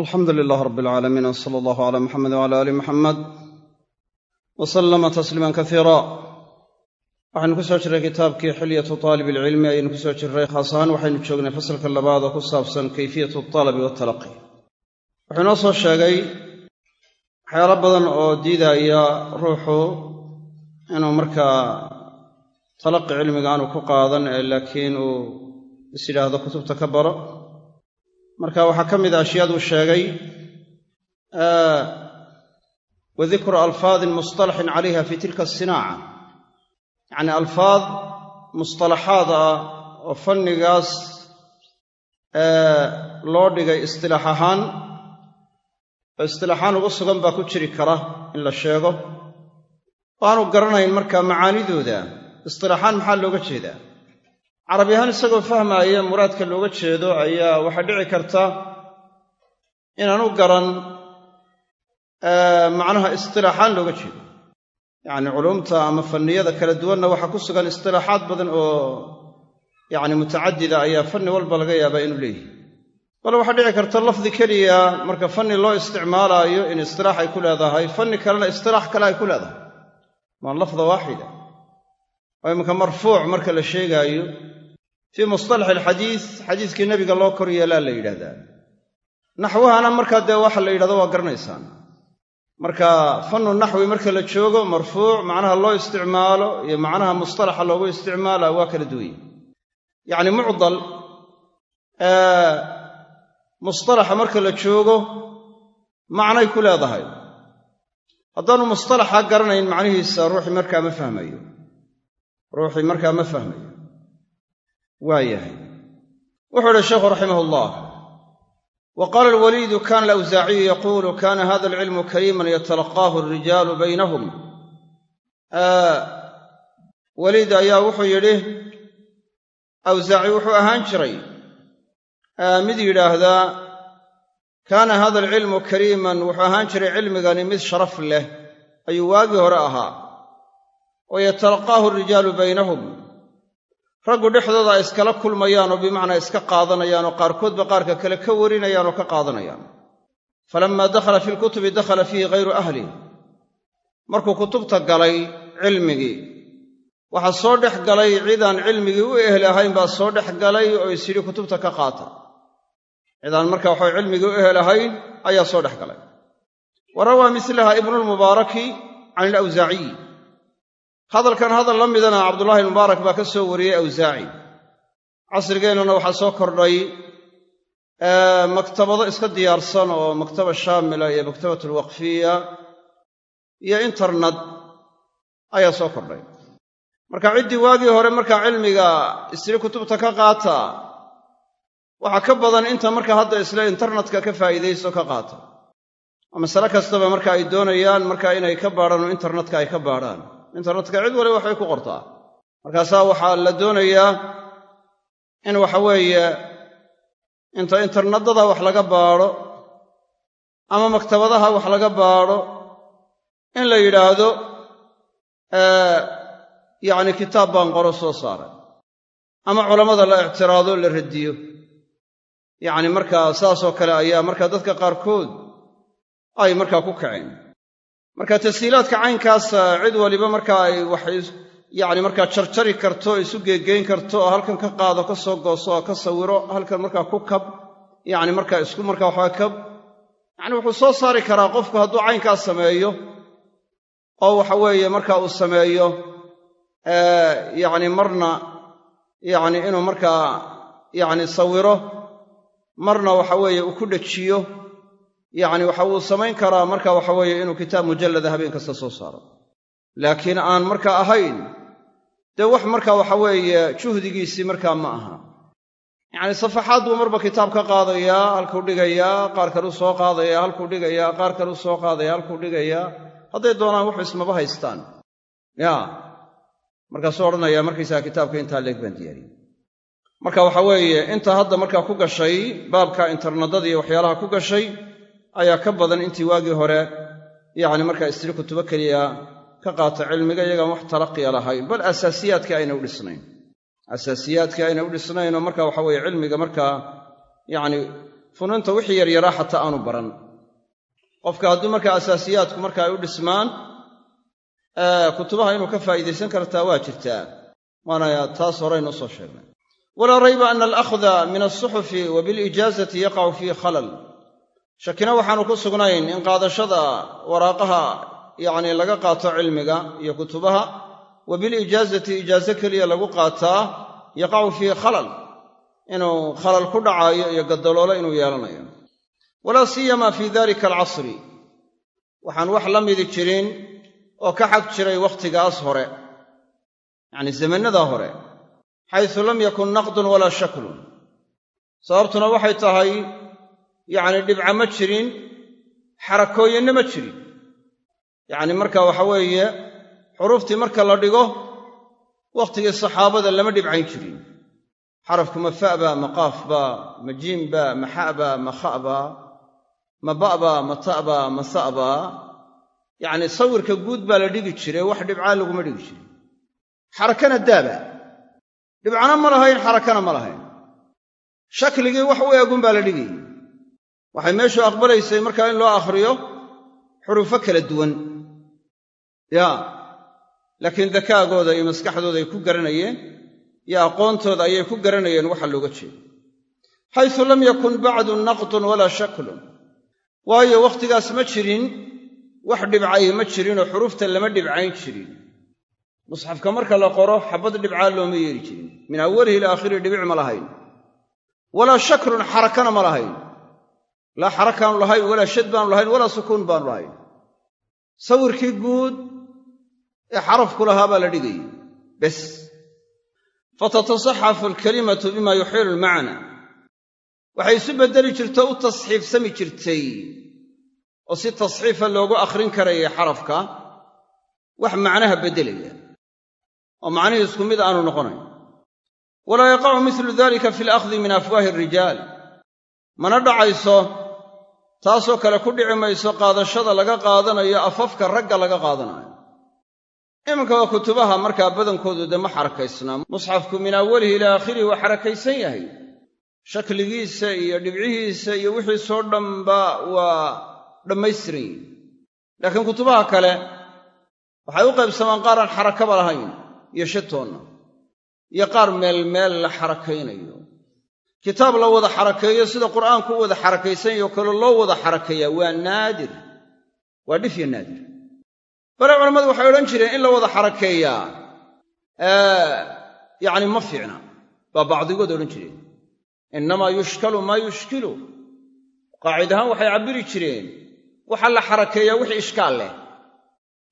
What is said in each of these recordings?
alxamdu lilaah rab alcaalamiin w sala allahu cala muxamed wcala aali muxamed wa sallama tasliiman kasiira waxaynu ku soo jirray kitaabkii xilyatu taalib ilcilmi ayaynu ku soo jirray khaas waxaynu joognay fasalka labaad oo ku saabsan kayfiyatu talabi waltalaqi wuxuu inoo soo sheegay waxyaalo badan oo diidaya ruuxu inuu markaa talaqi cilmiga aanu ku qaadan ee laakiin uu is yidhaahdo kutubta ka baro marka waxaa ka mid a ashyaaduu sheegay wa dikru alfaadin mustalaxin calayha fi tilka asinaaca yacni alfaad mustalaxaad ah oo fannigaas loo dhigay istilaax ahaan oo istilaaxaan ugu sugan baa ku jiri kara in la sheego. Oo aanu garanayn markaa macaanidooda istilaaxaan maxaa looga jeedaa carabi ahaan isagoo fahmaaya muraadka looga jeedo ayaa waxaa dhici karta inaanu garan macnaha istilaaxaan looga jeedo. Yacni culumta ama fanniyada kala duwanna waxaa ku sugan istilaaxaad badan oo yacni mutacadida ayaa fanni walba laga yaabaa inuu leeyahay. Bale waxaa dhici karta lafdi keliya marka fanni loo isticmaalaayo in istilaax ay ku leedahay fanni kalena istilaax kale ay ku leedahay. Waa lafda waaxida. Oo iminka marfuuc marka la sheegaayo fii mustalax alxadiis xadiiskii nebiga loo kor yeelaa la yidhahdaa. Naxwahana markaa dee waxa la yidhahdo waa garanaysaan. Marka fannu naxwi marka la joogo marfuuc macnaha loo isticmaalo iyo macnaha mustalaxa loogu isticmaala waa kala duwanye yacni mucdal mustalaxa marka la joogo macnay ku leedahay. Haddaanu mustalaxa garanayn macnihiisa ruuxii markaa ma fahmayo. Ruuxii markaa ma fahmayo waa yahay. Wuxuu idhi sheekhu raximah ullah wa qaala alwaliidu kana alawsaaciyu yaquulu kana hada alcilmu kariiman yatalaqaahu alrijaalu baynahum. Waliid ayaa wuxuu yidhi awsaaci wuxuu ahaan jiray. Mid yidhaahdaa kaana hada alcilmu kariiman wuxuu ahaan jiray cilmigani mid sharaf leh ayuu waagii hore ahaa wa yatalaqaahu alrijaalu baynahum raggu dhexdooda ay iskala kulmayaan oo bimacnaa iska qaadanayaan oo qaarkoodba qaarka kale ka warinayaan oo ka qaadanayaan. Falammaa dakhala fi lkutubi dakhala fiihi ghayru ahli. Markuu kutubta galay cilmigii waxaa soo dhex galay cidaan cilmigii u ehel ahayn baa soo dhex galay oo is yidhi kutubta ka qaata. Cidaan marka waxaa cilmigii u ehel ahayn ayaa soo dhex galay. Wa rawaa mislaha ibnulmubaaraki can ilawsaaciyi hadalkan hadal la midana cabdullahi mubaarak baa ka soo wariyey awsaaci casrigeennana waxaa soo kordhay maktabado iska diyaarsan oo maktaba shaamila iyo maktabat alwaqfiya iyo internet ayaa soo kordhay. Marka ciddii waagii hore markaa cilmiga isri kutubta ka qaata waxaa ka badan inta marka hadda isle internetka ka faa'iidayso ka qaata. Oo masale kastaba marka ay doonayaan marka inay ka baadhaan oo internetka ay ka baadhaan internetka cid waliba waxbay ku qortaa. Markaasaa waxaa la doonayaa in waxa weeye inta internedada wax laga baadho ama maktabadaha wax laga baadho in la yidhaahdo yacni kitaab baan qoro soo saaray. Ama culammada la ictiraado la radiyo. Yacni markaa saasoo kale ayaa markaa dadka qaarkood ay markaa ku kaceen marka tashiilaadka caynkaasa cid waliba marka ay wax yacni markaa jarjari karto isu geegeyn karto oo halkan ka qaado ka soo gooso oo ka sawiro halkan markaa ku kab yacni markaa isku markaa waxaa kab yacni wuxuu soo saari karaa qofku hadduu caynkaas sameeyo oo waxa weeye marka uu sameeyo yacni marna yacni inuu markaa yacni sawiro marna waxa weeye uu ku dhejiyo yacni waxa uu samayn karaa marka waxa weeye inuu kitaab mujallada habeen kasta soo saaro. Laakiin aan markaa ahayn dee wax marka waxa weeye juhdigiisii markaa ma aha. Yacni safaxaad buu marba kitaab ka qaadayaa halkuu dhigayaa qaar kaluu soo qaadayaa halkuu dhigayaa qaar kaluu soo qaadaya halkuu dhigayaa. Hadday doonaan wuxu ismaba haystaan. Ya markaasuu odhanayaa markaysaga kitaabka intaa leeg baan diyaariyey marka waxa weeye inta hadda markaa ku gashay baabka internedada iyo waxyaalaha ku gashay ayaa ka badan intii waagii hore yacni markaa istiri kutubo keliya ka qaata cilmiga iyagaan wax talaqiya lahayn bal asaasiyaadkii ayna u dhisnayn. Asaasiyaadkii ayna u dhisnayn oo marka waxa weeye cilmiga markaa yacni funuunta wixii yaryaraa xataa aanu baran. Qofka hadduu markaa asaasiyaadku marka ay u dhismaan kutubaha inuu ka faa'iidaysan kartaa waa jirtaa. Waana taas horeynu u soo sheegnay. Walaa rayba ana alakhda min alsuxufi wa bilijaazati yaqacu fiihi khalal shakina waxaanu ku sugnayn in qaadashada waraaqaha yacni laga qaato cilmiga iyo kutubaha wa bilijaazati ijaazo keliya lagu qaataa yaqacu fiihi khalal inuu khalal ku dhacaayo iyo gaddaloolo inuu yeelanayo. Walaa siyama fii dalika alcasri. Waxaan wax la midi jirin oo ka xag jiray wakhtigaas hore yacni zamannadaa hore xaysu lam yakun naqdun walaa shaklun. Sababtuna waxay tahay yacni dhibca ma jirin xarakooyinna ma jirin. Yacni marka waxa weeye xuruuftii marka la dhigo wakhtigii saxaabada lama dhibcayn jirin. Xarafku ma fa'ba ma qaafba ma jiimba ma xa'ba ma kha'ba ma ba'ba ma ta'ba ma sa'ba yacni sawirka guud baa la dhigi jire wax dhibcaa laguma dhigi jirin. Xarakana daaba dhibcana ma lahayn xarakana ma lahayn. Shakligii wax u eegun baa la dhigayey waxay meeshu aqbalaysay markaa in loo akhriyo xurufo kala duwan. Ya laakiin dakaagooda iyo maskaxdooda ay ku garanayeen iyo aqoontooda ayay ku garanayeen waxa looga jeedo. Xaysu lam yakun bacdu naqdun walaa shaklun. Waayo wakhtigaas ma jirin wax dhibcay ma jirinoo xuruufta lama dhibcayn jirin. Musxafka marka la qoro xabad dhibcaa looma yeeri jirin. Min awalihi ila aakhirihi dhibic ma lahayn. Walaa shaklun xarakana ma lahayn laa xarakaanu lahayn walaa shad baanu lahayn walaa sukuun baanu lahayn. Sawirkii guud ee xarafku lahaa baa la dhigayay bes. Fatatasaxafu alkalimatu bima yuxiilu almacna. Waxay isu beddeli jirto u tasxiifsami jirtay. Oo si tasxiifa loogu akhrin karayay xarafka wax macnaha beddelaya. Oo macnihii isku mid aanu noqonayn. Walaa yaqacu milu dalika fi alakhdi min afwaahi alrijaal mana dhacayso taasoo kale ku dhici mayso qaadashada laga qaadanayo afafka ragga laga qaadanayo. Iminka waa kutubaha markaa badankoodu dee ma xarakaysnaa musxafku min awalihi ilaa aakhirihi waa xarakaysan yahay. Shakligiisa iyo dhibcihiisa iyo wixiisoo dhanba waa dhammaystiran yihiin laakiin kutubaha kale waxay u qaybsamaan qaar aan xarakaba lahayn iyo shatoonna iyo qaar meel meel la xarakaynayo kitaab la wada xarakeeyo sida qur'aanku u wada xarakaysanyayo kale loo wada xarakeeyaa waa naadir. Waa dhif iyo naadir. Bale culammadu waxay odhan jireen in la wada xarakeeyaa yacni ma fiicna. Baa bacdigood odhan jireen. Innamaa yushkalu maa yushkilu. Qaacid ahaan waxay cabbiri jireen waxa la xarakeeyaa wixii ishkaal leh.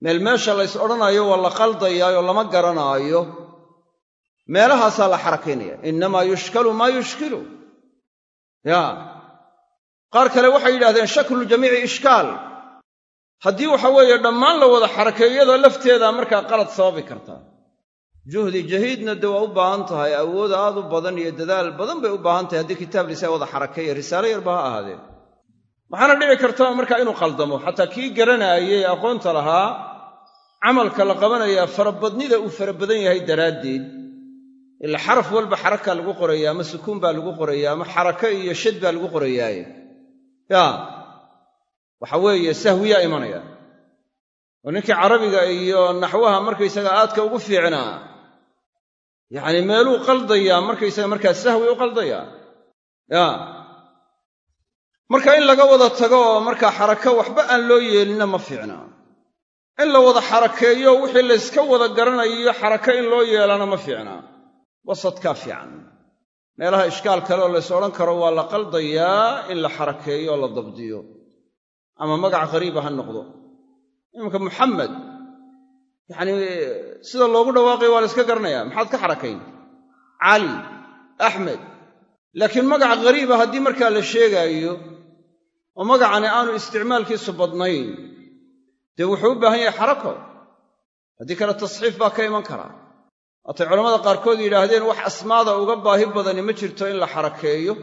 Meel meesha lays odhanaayo waa la qaldayaayoo lama garanaayo meelahaasaa la xarakaynaya innamaa yushkalu maa yushkilu. Ya. Qaar kale waxay yidhahdeen shaklu jamiici ishkaal. Haddii waxa weeye dhammaan la wada xarakeeyada lafteedaa markaa qalad sababi kartaa juhdi jahiidna dee waa u baahan tahay awood aad u badan iyo dadaal badan bay u baahan tahay haddii kitaab lisaa wada xarakeeya. Risaalo yarba ha ahaadee. Waxaana dhici karta markaa inuu qaldamo. Xataa kii garanaayey aqoonta lahaa camalka la qabanayaa farabadnida uu fara badan yahay daraaddeed ila xaraf walba xaraka lagu qorayaa ama sukuun baa lagu qorayaa ama xarako iyo shad baa lagu qorayaaye ya. Waxa weeye sahwiyaa imanaya. Oo ninkii carabiga iyo naxwaha markaysaga aadka ugu fiicnaa yacni meeluu qaldayaa markaysaga markaa sahwi u qaldayaa ya. Marka in laga wada tago markaa xarako waxba aan loo yeelinna ma fiicna. In la wada xarakeeyo wixii layska wada garanayo xarako in loo yeelana ma fiicna wasadkaa fiican. Meelaha ishkaal kale oo lays odhan karo waa la qaldayaa in la xarakeeyo oo la dabdiyo. Ama magac qariiba ha noqdo. Iminka muxamed yacnii sida loogu dhawaaqayo waa la yska garanayaa. Maxaad ka xarakayn? Cali axmed laakiin magac ghariiba haddii markaa la sheegaayo oo magacani aanu isticmaalkiisu badnayn dee wuxuu u baahan yahay xarako? Haddii kale tasxiif baa ka iman karaa waatay culammada qaarkood yidhaahdeen wax asmaada uga baahi badani ma jirto in la xarakeeyo.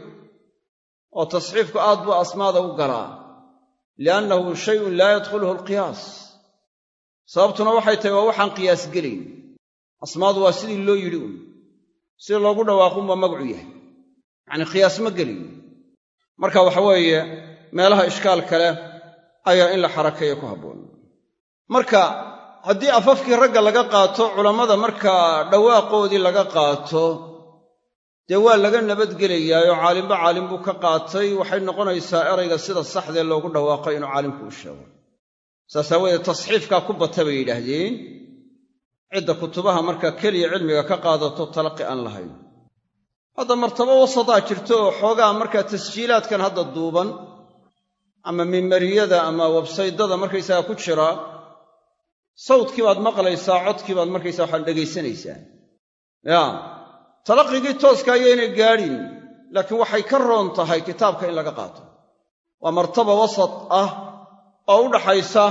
Oo tasxiifku aad buu asmaada u galaa liannahu shayun laa yadkhuluhu alqiyaas. Sababtuna waxay tahay waa waxaan qiyaas gelayn. Asmaadu waa sidii loo yidhi un. Sida loogu dhawaaqunbaa magacu yahay. Yacnii qiyaas ma gelayo marka waxa weeye meelaha ishkaal kale ayaa in la xarakeeyo ku habboon. Marka haddii afafkii ragga laga qaato culammada markaa dhawaaqoodii laga qaato dee waa laga nabadgelayaayoo caalimba caalim buu ka qaatay. Waxay noqonaysaa erayga sida saxdee loogu dhawaaqo inuu caalimku u sheego. Saas aawoodee tasxiifkaa ku bata bay yidhaahdeen. Cidda kutubaha markaa keliya cilmiga ka qaadato talaqi aan lahayn. Hadda martabo wasataa jirto oo xoogaa markaa tasjiilaadkan hadda duuban ama mimbariyada ama websaydada markaysaga ku jira sawdkii baad maqlaysaa codkii baad markaysaa waxaad dhegaysanaysaa. Yaa talaqigii tooska ayaynay gaadhin laakiin waxay ka roon tahay kitaabka in laga qaato. Waa martaba wasat ah oo u dhaxaysa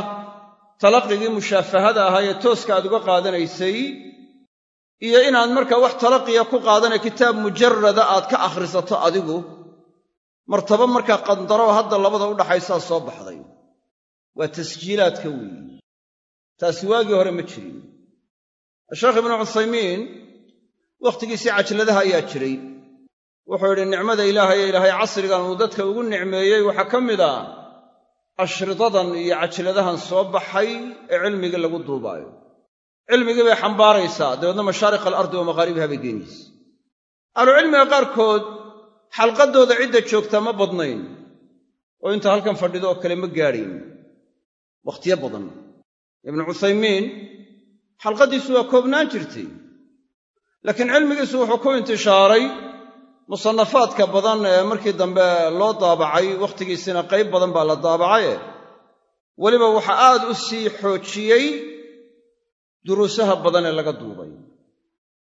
talaqigii mushaafahada ahaa ee tooska aad uga qaadanaysay iyo inaad markaa wax talaqiya ku qaadanay kitaab mujarada aad ka akhrisato adigu. Martaba markaa qandaroo hadda labada u dhaxaysaa soo baxday. Waa tasjiilaadka weeyi taasi waagii hore ma jirin. Sheekh ibnu cuthaymiin wakhtigiisii cajladaha ayaa jiray. Wuxuu yidhi nicmada ilaahay ee ilaahay casrigan uu dadka ugu nicmeeyey waxaa ka mid a ashridadan iyo cajladahan soo baxay ee cilmigii lagu duubaayo. Cilmigii bay xambaaraysaa dabeedna mashaariq alardi wa maqaaribiha bay geenaysa ahlucilmiga qaarkood xalqadooda cidda joogtaa ma badnayn oo inta halkan fadhido oo kale ma gaadhayn wakhtiyo badan ibnu cuthaymiin xalqaddiisu waa koobnaan jirtay laakiin cilmigiisu wuxuu ku intishaaray musannafaadka badan ee markii dambe loo daabacay wakhtigiisina qayb badan baa la daabacaye. Weliba waxa aad u sii xoojiyey duruusaha badan ee laga duubay.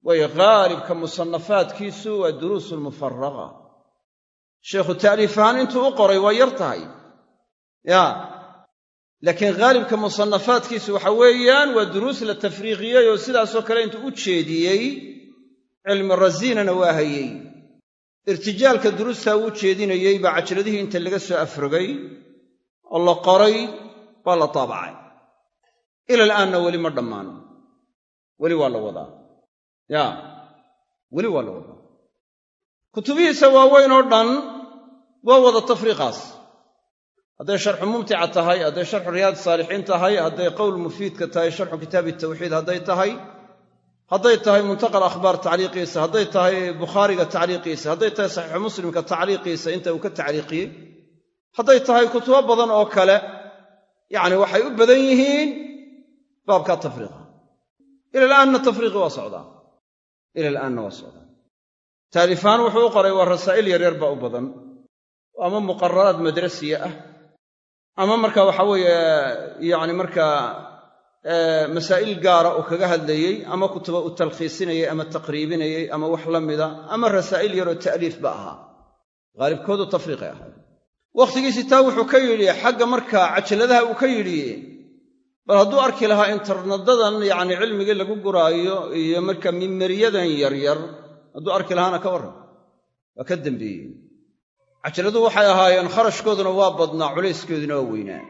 Waayo khaalibka musannafaadkiisu waa duruusu lmufaraqa sheikhu ta'liif ahaan intuu u qoray waa yar tahay. Ya laakiin khaalibka musannafaadkiisu waxa weeyaan waa duruus la tafriiqiyey oo sidaasoo kale intuu u jeediyey cilmi rasiinana waa hayey irtijaalka duruustaa uu jeedinayey baa cajladihii inta laga soo afrogay oo la qoray baa la taabacay ila alaanna weli ma dhammaan weli waa la wadaa. Ya weli waa la wadaa. Kutubihiisa waaweyn oo dhan waa wada tafriiqaas hadday sharxu mumtica tahay hadday sharxu riyaad saalixiin tahay hadday qowl mufiidka tahay sharxu kitaabi tawxiid hadday tahay hadday tahay muntaqa akhbaar tacliiqiisa hadday tahay bukhaariga tacliiqiisa hadday tahay saxiixu muslimka tacliiqiisa inta uu ka tacliiqiyey hadday tahay kutubo badan oo kale yacni waxay u badan yihiin baabkaa tafriiqa. Ila alaanna tafriiqi waa socdaa. Ila alaanna waa socdaa. Taalifahaan wuxuu u qoray waa rasaa'il yaryar baa u badan. Ama muqararaad madrasiya ah ama marka waxa weeye yacni markaa masaa'il gaara oo kaga hadlayey ama kutuba u talkhiisinayey ama taqriibinayey ama wax la mida ama rasaa'il yaroo ta'liif ba ahaa. Haalibkoodu tafriiqay ahaa. Wakhtigiisii taa wuxuu ka yidhi xagga markaa cajaladaha uu ka yidhi bal hadduu arki lahaa intarnadadan yacni cilmigii lagu guraayo iyo marka mimeriyadan yaryar hadduu arki lahaana ka warran. Waa ka dembeeyey cajaladu waxay ahaayeen kharashkooduna waa badnaa culayskeeduna waa weynaa.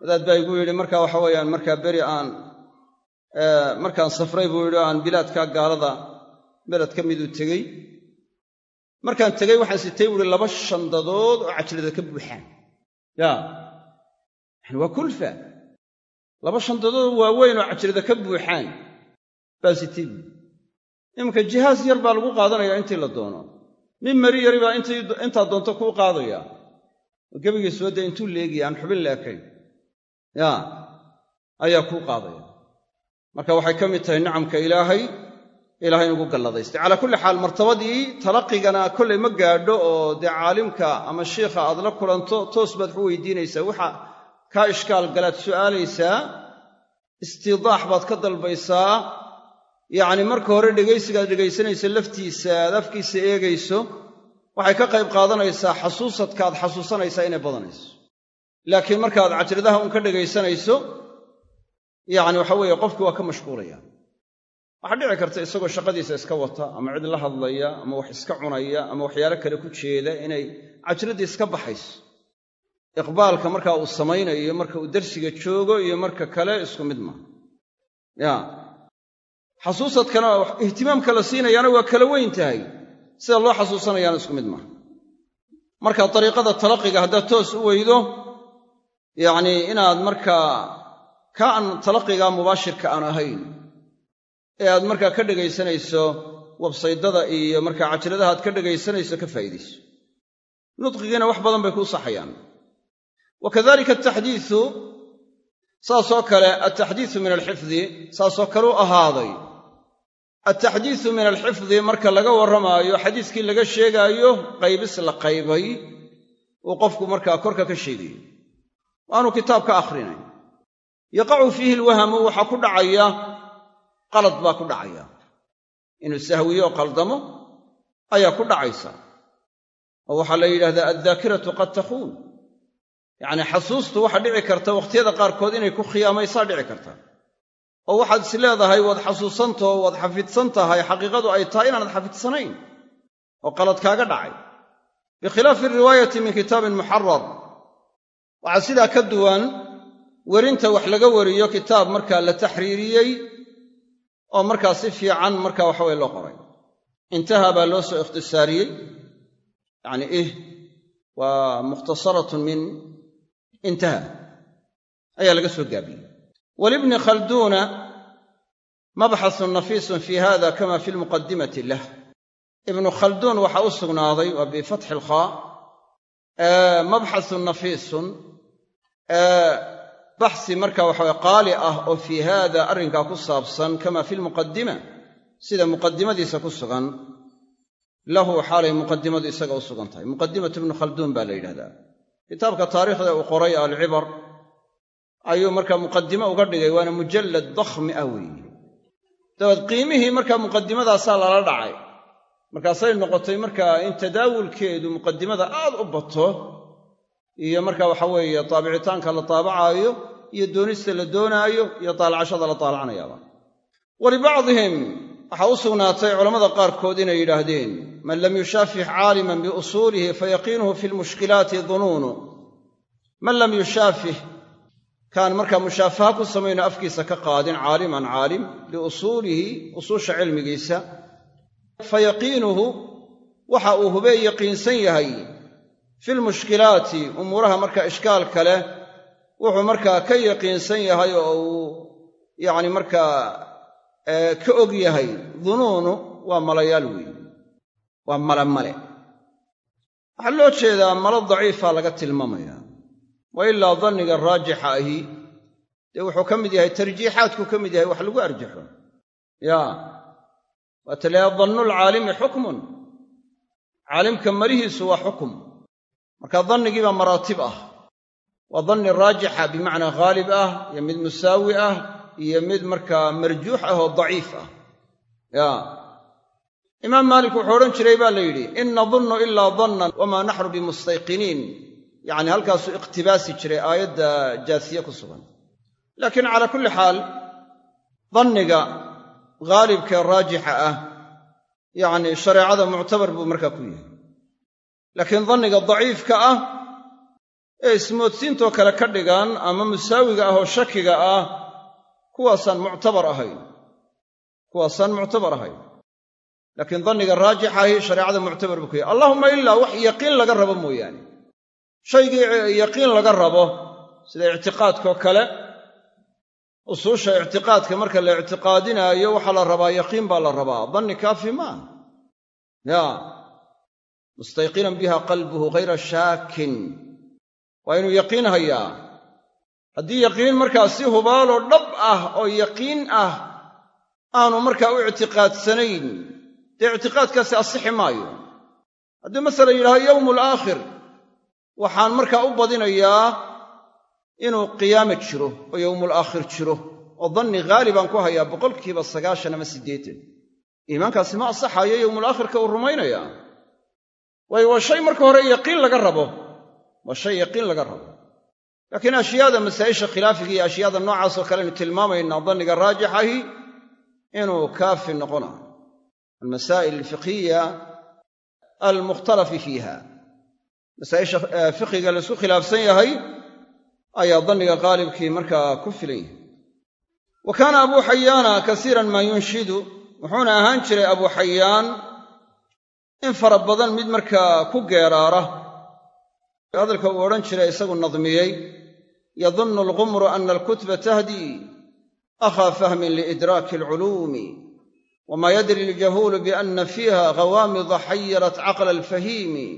Wadaad baa igu yidhi marka waxa weeyaan markaa beri aan markaan safray buu yidhi aan bilaadka gaalada beled ka miduu tegey. Markaan tegey waxaan sitay buuhi laba shandadood oo cajalada ka buuxaan. Yaa. Yani waa kulfa. Laba shandadood waaweyn oo cajalada ka buuxaan. Baan sitay buui iminka jihaas yar baa lagu qaadanayaa intii la doono min mari yari baa intaa doonto kuu qaadaya. Oo gebigiisu wadda intuu leegaya aan xubin leekayn. Yaa ayaa kuu qaadaya. Marka waxay ka mid tahay nicamka ilaahay ilaahay inugu galladaystay calaa kulli xaal martabadii talaqigana kollay ma gaadho oo dee caalimka ama shiikha aad la kulanto toos baad waxu weydiinaysaa. Waxa kaa ishkaal galaad su'aalaysaa istidaax baad ka dalbaysaa yacni marka hore dhegaysigaad dhegaysanayso laftiisa aad afkiisa eegayso waxay ka qayb qaadanaysaa xasuusadka aad xasuusanaysaa inay badanayso. Laakiin markaad cajradaha un ka dhegaysanayso yacni waxa weeye qofkii waa ka mashquulaya. Waxaa dhici karta isagoo shaqadiisa iska wata ama cid la hadlaya ama wax iska cunaya ama waxyaalo kale ku jeeda inay cajradii iska baxayso. Iqbaalka markaa uu samaynayo marka uu darsiga joogo iyo marka kale isku mid ya xasuusadkana ihtimaamka la siinayaana waa kala weyn tahay. Sida loo xasuusanayaana isku mid maaha. Marka dariiqada talaqiga haddaad toos u weydo yacnii inaad markaa ka aan talaqiga mubaashirka aan ahayn ee aad markaa ka dhegaysanayso websaydada iyo markaa cajaladaha aad ka dhegaysanayso ka faa'iidayso. Nudqigiina wax badan bay kuu saxayaan. Wa kadalika ataxdiisu saasoo kale altaxdiisu min alxifdi saasoo kale u ahaaday altaxdiisu min alxifdi marka laga warramaayo xadiiskii laga sheegaayo qaybis la qaybay uu qofku markaa korka ka sheegayo waanu kitaab ka akhrinayn yaqacu fiihi alwahamu waxaa ku dhacaya qalad baa ku dhacaya. Inuu sahwiyo oo qaldamo ayaa ku dhacaysa. Oo waxaa la yidhahdaa addaakiratu qad takhuun. Yacnii xasuustu waxa dhici karta wakhtiyada qaarkood inay ku khiyaamaysaa dhici karta oo waxaad is leedahay waad xasuusantao waad xafidsan tahay xaqiiqadu ay tahay inaanad xafidsanayn oo qalad kaaga dhacay. Bikhilaafi riwaayati min kitaabin muxarar waxaa sidaa ka duwan werinta wax laga wariyo kitaab markaa la taxriiriyey oo markaa si fiican markaa waxaweye loo qoray. Intaha baa loo soo ikhtisaariyey. Yacni ih waa mukhtasaratun min intaha. Ayaa laga soo gaabiyey walibni khalduuna mabxasun nafiisun fi hada kama fi lmuqadimati lah ibnu khalduun waxaa u sugnaaday waa bifatxi ilkhaa mabxasun nafiisun baxsi marka waxaweye qaali ah oo fii haada arrinkaa ku saabsan kama fi lmuqadima sida muqadimadiisa ku sugan lahu xaalay muqadimadu isaga u sugan tahay muqadimatu ibnu khalduun baa la yidhahdaa kitaabka taariikhda uu qoray alcibar ayuu marka muqadimo uga dhigay waana mujallad dakhmi ah weeye dabeed qiimihii marka muqadimadaasaa lala dhacay. Markaasay noqotay markaa in tadaawulkeedu muqadimada aad u bato iyo marka waxa weeye taabicitaanka la taabacaayo iyo doonista la doonaayo iyo taalacashada la taalacanayaaba. Walibacdihim waxaa u sugnaatay culammada qaarkood inay yidhaahdeen man lam yushaafix caaliman biusuulihi fayaqiinuhu fi lmushkilaati dunuunu. Man lam yushaafix kaan markaa mushaafaha ku samayno afkiisa ka qaadin caaliman caalim biusuulihi usuusha cilmigiisa fayaqiinuhu waxa uu hubee yaqiinsan yahay fi lmushkilaati umuuraha markaa ishkaalka leh wuxuu markaa ka yaqiinsan yahay oo uu yacni markaa ka og yahay dunuunu waa malayaal weeye waa male male waxaa loo jeedaa malo daciifa laga tilmaamaya wa ilaa danniga raajixa ahi. Dee wuxuu ka mid yahay tarjiixaadku ka mid yahay wax lagu arjaxo. Yaa waata layaha dannulcaalimi xukmun. Caalimka marihiisu waa xukum marka dannigiibaa maraatib ah. Waa danni raajixa bimacnaa haalib ah iyo mid musaawi ah iyo mid markaa marjuux ah oo daciif ah. Yaa imaam maalik wuxuu odhan jiray baa la yidhi in nadunnu ilaa dannan wamaa naxnu bimustayqiniin yacni halkaasuu iqtibaasi jiray aayadda jaasiye ku sugan. Laakiin calaa kulli xaal danniga haalibkaee raajixa ah yacni shareecada muctabar buu markaa ku yahay. Laakiin danniga daciifka ah ee ismoodsiintoo kale ka dhigan ama musaawiga ah oo shakiga ah kuwaasaan muctabar ahayn. Kuwaasaan muctabar ahayn. Laakiin danniga raajixa ahi shareecada muctabar buu ku yahay. Allahuma ilaa wax yaqiin laga rabo mooyaane shaygii yaqiin laga rabo sida ictiqaadkao kale usuusha ictiqaadka marka la ictiqaadinaayo waxaa la rabaa yaqiin baa la rabaa. Danni kaafi maaha ya. Mustayqinan biha qalbuhu ghayra shaakin. Waa inuu yaqiin hayaa. Haddii yaqiin markaa si hubaaloo dhab ah oo yaqiin ah aanu markaa u ictiqaadsanayn dee ictiqaadkaasi asixi maayo. Haddii masala yidhahdo yowmu alaakhir waxaan markaa u badinayaa inuu qiyaama jiro oo yowmul aakhir jiro oo danni haalibaan ku hayaa boqolkiiba sagaashan ama siddeetan. Iimaankaasi ma asaxayo yowmul aakhirka uu rumaynayaa waayo waa shay marka hore yaqiin laga rabo. Waa shay yaqiin laga rabo. Laakiin ashyaada masaa'isha khilaafiga iyo ashyaada noocaasoo kale aynu tilmaamaynaa danniga raajixahi inuu kaafi noqona almasaa'il alfiqhiya almukhtalafi fiiha masaa'isha fiqiga la isku khilaafsan yahay ayaa danniga qaalibkii markaa ku filan yahay. Wa kaana abuu xayaana kasiiran maa yunshidu wuxuuna ahaan jiray abuu xayaan in fara badan mid markaa ku geeraara. Hadalka uu odhan jiray isagu nadmiyey yadunnu alqumru ana alkutba tahdii akhaa fahmin liidraaki alculuumi wma yadri aljahuulu biana fiiha ghawaamida xayarat caqla alfahiimi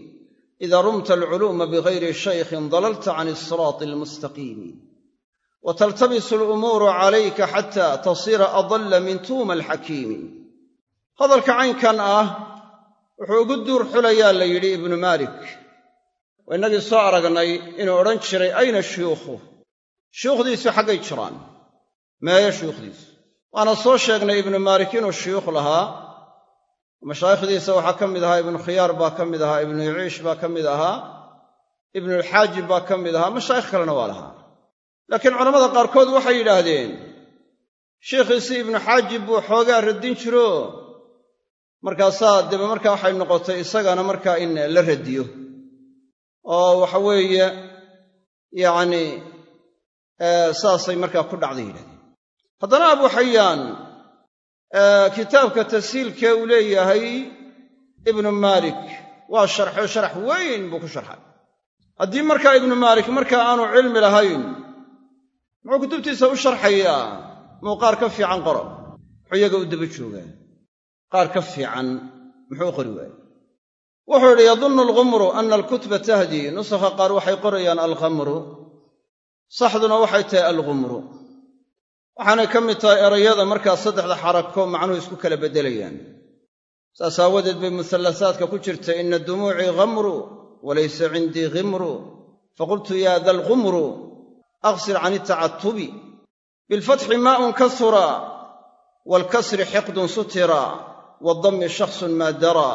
ida rumta alculuuma bigayri shaykhin dalalta can isiraati almustaqiimi wataltabisu alumuuru calayka xata tasira adalla min tuuma alxakiimi hadalka caynkan ah wuxuu ugu duur xulayaa la yidhi ibnu maalik waa innagii soo aragnay inuu odhan jiray ayna shuyuukhu shuyuukhdiisu xaggay jiraan meeyo shuyuukhdiisu waana soo sheegnay ibnu maalik inuu shuyuukh lahaa mashaayikhdiisa waxaa ka mid ahaa ibnu khiyaar baa ka mid ahaa ibnu yuciish baa ka mid ahaa ibnulxaajib baa ka mid ahaa mashaayikh kalena waa lahaa. Laakiin culammada qaarkood waxay yidhaahdeen sheikhiisii ibnu xaajib buu xoogaa radin jiro. Markaasaa debe markaa waxay noqotay isagana markaa in la radiyo oo waxa weeye yacni saasay markaa ku dhacday yidhahdeen haddana abu xayaan kitaabka tasiilkee uu leeyahay ibnu maalik. Waa sharxo sharax weyn buu ku sharxay. Haddii markaa ibnu maalik markaa aanu cilmi lahayn muxuu kutubtiisa u sharxayaa? Muu qaar ka fiican qoro? Muxuu iyaga u daba joogaa qaar ka fiican muxuu qori waaye wuxuu yidhi yadunnu alghumru ana alkutba tahdii nusakha qaar waxay qorayaan alkhamru. Saxduna waxay tahay alghumru waxaanay ka mid tahay erayada markaa saddexda xarako macnuhu isku kala beddelayaan saas aawadeed bay muhallasaadka ku jirta ina dumuucii ghamru walaysa cindii khimru faqultu yaa da alghumru aqsir can itacatubi bilfatxi maaun kasura waalkasri xiqdun sutira waadammi shakhsun maa dara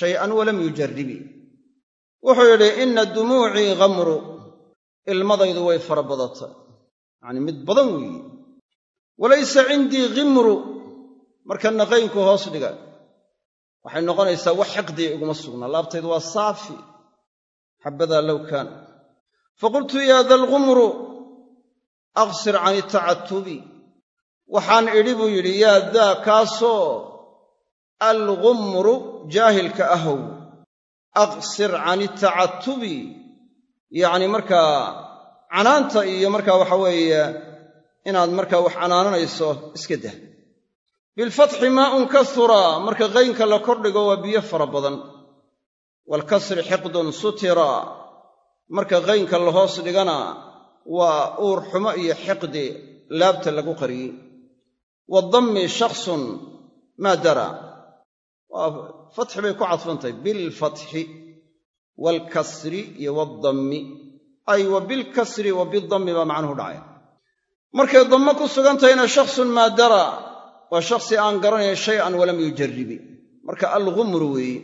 shay'an walam yujaribi wuxuu yidhi ina dumuucii ghamru ilmadaydu way fara badatay. Yacanii mid badan weeye walaysa cindii khimru marka naqaynku hoos dhiga. Waxay noqonaysaa wax xiqdiya iguma sugnaa laabtaydu waa saafi xabbadaa low kaana faqultu yaa da alghumru aqsir can itacatubi waxaan idhi buu yidhi yaa daa kaasoo algumru jaahilka ahow aqsir can itacatubi yacni markaa canaanta iyo markaa waxa weeye inaad markaa wax canaananayso iska dah bilfatxi maaun kasura marka qaynka la kordhigo waa biyo fara badan. Waalkasri xiqdun sutira marka qaynka la hoos dhigana waa uur xumo iyo xiqdi laabta lagu qariyey. Waadammi shakhsun maa dara. Waa fatxi bay ku cadfantahay bilfatxi waalkasri iyo waaldammi ay wa bilkasri wa bidammi baa macnuhu dhacaya markay dammo ku sugantahayna shakhsun maa dara waa shakhsi aan garanayn shay'an walam yujaribi marka algumru weeye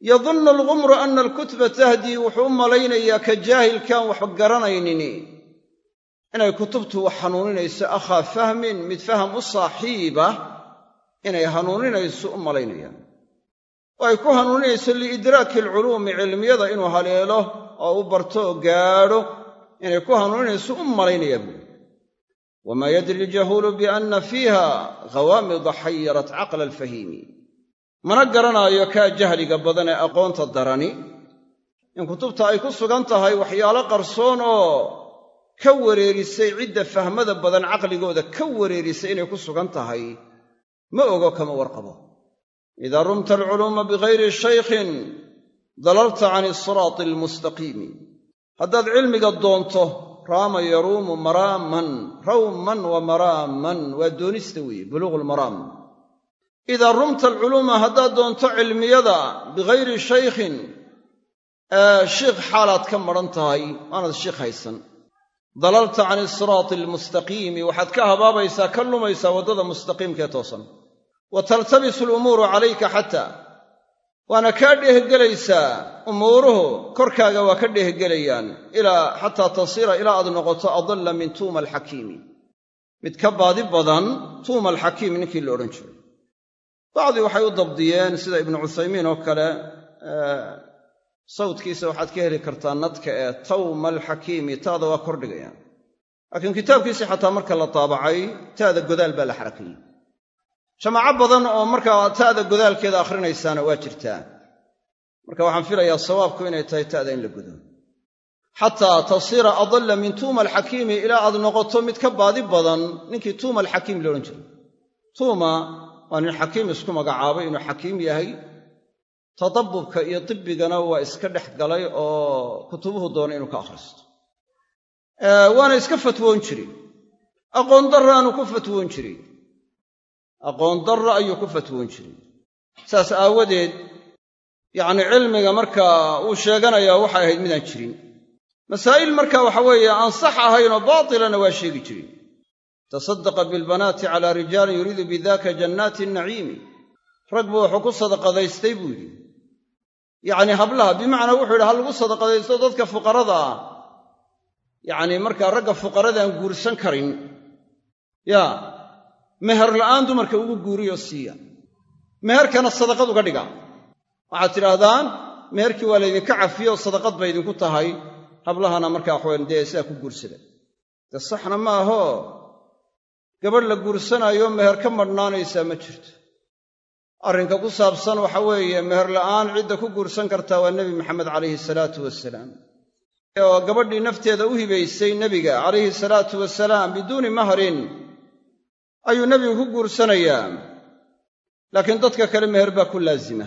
yadunnu algumru ana alkutba tahdii wuxuu u malaynayaa ka jaahilkaan wax garanaynini. Inay kutubtu wax hanuuninayso akhaa fahmin mid faham u saaxiiba inay hanuuninayso u malaynayaan oo ay ku hanuuninayso liidraaki alculuumi cilmiyada inuu haleelo oo u barto oo gaadho inay ku hanuuninayso u malaynayaa buuri wamaa yadri aljahuulu bianna fiiha ghawaamida xayarat caqla alfahiimi mana garanaayo kaa jahliga badan ee aqoonta darani in kutubta ay ku sugan tahay waxyaalo qarsoon oo ka wareerisay cidda fahmada badan caqligooda ka wareerisay inay ku sugan tahay ma ogo kama warqabo idaa rumta alculuuma bigayri shaykhin dalalta can isiraati almustaqiimi haddaad cilmiga doonto raama yaruumu maraaman rawman wa maraaman waa doonista weeye buluuqu lmaraam idaa rumta alculuuma haddaad doonto cilmiyada bigayri shaykhin shiikh xaalaad ka madhan tahay waanaad shiikh haysan. Dalalta can isiraati almustaqiimi waxaad ka habaabaysaa ka lumaysaa waddada mustaqiimkaee toosan. Wa taltabisu alumuuru calayka xataa waana kaa dheehgelaysaa umuuruhu korkaaga waa ka dheehgelayaan ilaa xataa tasiira ilaa aad noqoto adalla min tuuma alxakiimi mid ka baadi badan tuuma alxakiim ninkii la odhan jiray. Bacdii waxay u dabdiyeen sida ibnu cuthaymiin oo kale sawdkiisa waxaad ka heli kartaa nadka ee tawma alxakiimi taada waa kordhigayaan. Laakiin kitaabkiisii xataa marka la taabacay taada godaal baa la xarakeeyey jamaaco badan oo markaa ta'da godaalkeeda akhrinaysaana waa jirtaa. Marka waxaan filayaa sawaabku inay tahay ta'da in la godo xataa tasiira adalla min tuuma alxakiimi ilaa aad noqoto mid ka baadi badan ninkii tuuma alxakiim la odhan jiray. Tuuma waa nin xakiim isku magacaabay inuu xakiim yahay. Tadabbubka iyo tibbigana waa iska dhex galay oo kutubuhu doona inuu ka akhristo. Waana iska fatwoon jiray. Aqoon darraanu ku fatwoon jiray aqoon darra ayuu ku fatwoon jiray. Saas aawadeed yacni cilmiga markaa uu sheeganayaa waxay ahayd midaan jirin. Masaa'il marka waxa weeye aan sax ahaynoo baatilana waa sheegi jirin. Tasadaqa bilbanaati calaa rijaalin yuriidu bidaka jannaati naciimi. Rag buu wuxuu ku sadaqadaystay buu yidhi. Yacnii hablaha bimacnaa wuxuu yidhi ha lagu sadaqadaysto dadka fuqarada ah. Yacnii markaa ragga fuqaradaan guursan karin. Yaa meher la'aan dumarka ugu guuriyo siiya. Meherkana sadaqad uga dhiga. Waxaad tidhaahdaan meherkii waa laydinka cafiyo sadaqad bay idinku tahay. Hablahana markaa waxaweyn dee sidaa ku guursada dee saxna ma aho? Gabadh la guursanaayo meher ka madhnaanaysaa ma jirto. Arrinka ku saabsan waxa weeye meher la'aan cidda ku guursan kartaa waa nebi maxamed calayhi salaatu wasalaam oo gabadhii nafteeda u hibaysay nebiga calayhi salaatu wasalaam biduuni mahrin ayuu nebigu ku guursanayaa. Laakiin dadka kale meher baa ku laazima.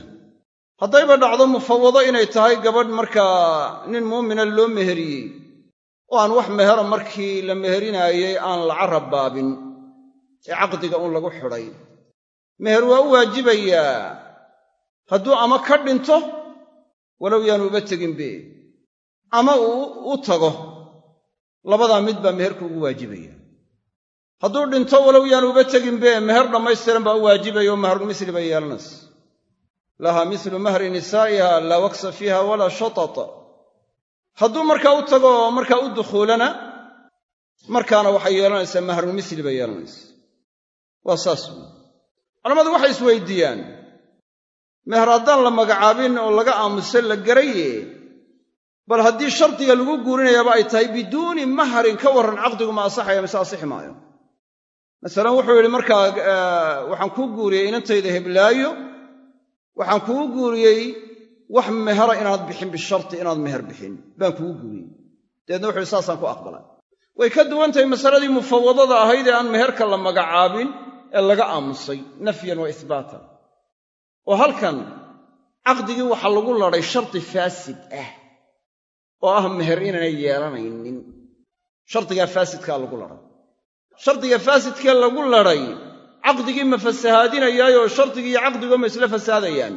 Haddayba dhacdo mufawado inay tahay gabadh markaa nin muumina loo meheriyey oo aan wax mehera markii la meherinaayey aan la carab baabin ee caqdiga uun lagu xidhay. Meher waa u waajibayaa. Hadduu ama ka dhinto walow yaanu uba teginbe ama uu u tago labadaa mid baa meherku ugu waajibaya hadduu dhinto walow yaanu uba teginbe meher dhammaystiran baa u waajibaya oo mahru misli bay yeelanaysa laha mislu mahri nisaa'iha laa waksa fiiha walaa shatat hadduu markaa u tago oo markaa u dukhuulana markaana waxay yeelanaysaa mahru misli bay yeelanaysa. Waa saas. Wey culammadu waxay isweydiiyaan meher haddaan la magacaabin oo laga aamuso la garaye bal haddii shardiga lagu guurinayaaba ay tahay biduuni mahrin ka warran caqdigu ma asaxaya mise asixi maayo masalan wuxuu yidhi markaa waxaan kuu guuriyey inantayda heblaayo waxaan kugu guuriyey wax mehera inaad bixin bisharti inaad meher bixin baan kugu guuriyey. Dabeedna wuxu yidhi saasaan ku aqbalay. Way ka duwan tahay masaladii mufawadada ahayd ee aan meherka la magacaabin ee laga aamusay nafyan wa ihbaatan oo halkan caqdigii waxaa lagu ladhay shardi faasid ah oo ah meher inaanay yeelanaynin. Shardigaa faasidkaa lagu ladhay shardiga faasidkee lagu ladhay caqdigii ma fasahaadinayaayoo shardigii iyo caqdiguba ma isla fasahaadayaan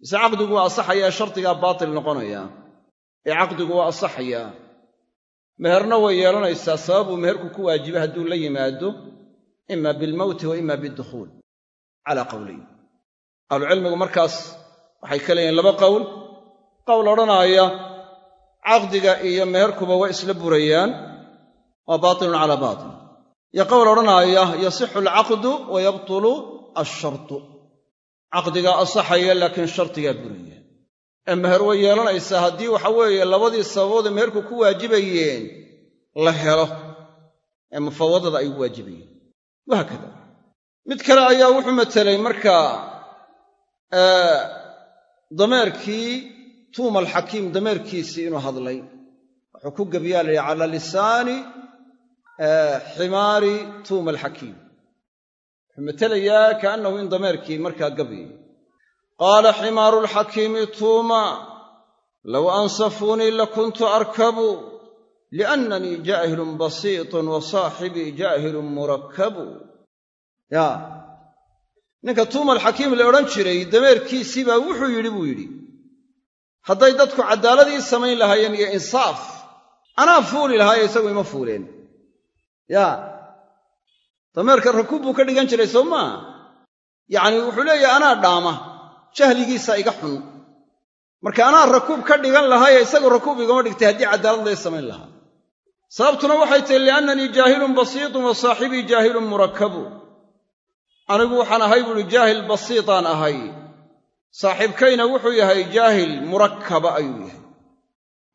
mise caqdigu waa asaxayaa shardigaa baatil noqonaya. Ee caqdigu waa asaxayaa meherna way yeelanaysaa sababuu meherku ku waajiba hadduu la yimaado ima bilmowti wa ima bidukhuul calaa qowlayn ahlucilmigu markaas waxay ka leeyihiin laba qowl qowl odhanaaya caqdiga iyo meherkuba waa isla burayaan waa baatilun calaa baatil iyo qowl odhanaaya yasixu alcaqdu wa yabtulu alshartu caqdigaa asaxaya laakiin shardigaa buraya ee meher way yeelanaysaa haddii waxa weeye labadii sababoodee meherku ku waajibayeen la helo. Ee mufawadada ay waajibayeen. Wahaakada mid kale ayaa wuxuu matelay markaa dameerkii tuuma alxakiim dameerkiisii inuu hadlay. Wuxuu ku gebiyaa la cala lisaani ximaari tuuma alxakiim wuxuu matelayaa kaannahu in dameerkii markaa gabyay qaala ximaaru alxakiimi tuuma low ansafuunii lakuntu arkabu liannanii jaahilun basiitun wa saaxibii jaahilun murakkabu. Yaa ninka tuuma alxakiim la odhan jiray dameerkiisii baa wuxuu yidhi buu yidhi hadday dadku caddaaladii samayn lahaayeen iyo insaaf anaa fuuli lahaaye isagu ima fuuleen yaa dameerka rakuub buu ka dhigan jiray soo maa yacnii wuxuu leeyahay anaa dhaama. Jahligiisa iga xun. Marka anaa rakuub ka dhigan lahaaye isagu rakuub igama dhigtay haddii caddaalad lay samayn lahaa. Sababtuna waxay tahi liannanii jaahilun basiitun wa saaxibii jaahilun murakkabu. Anigu waxaan ahay buuhi jaahil basiitaan ahay. Saaxiibkayna wuxuu yahay jaahil murakkaba ayuu yahay.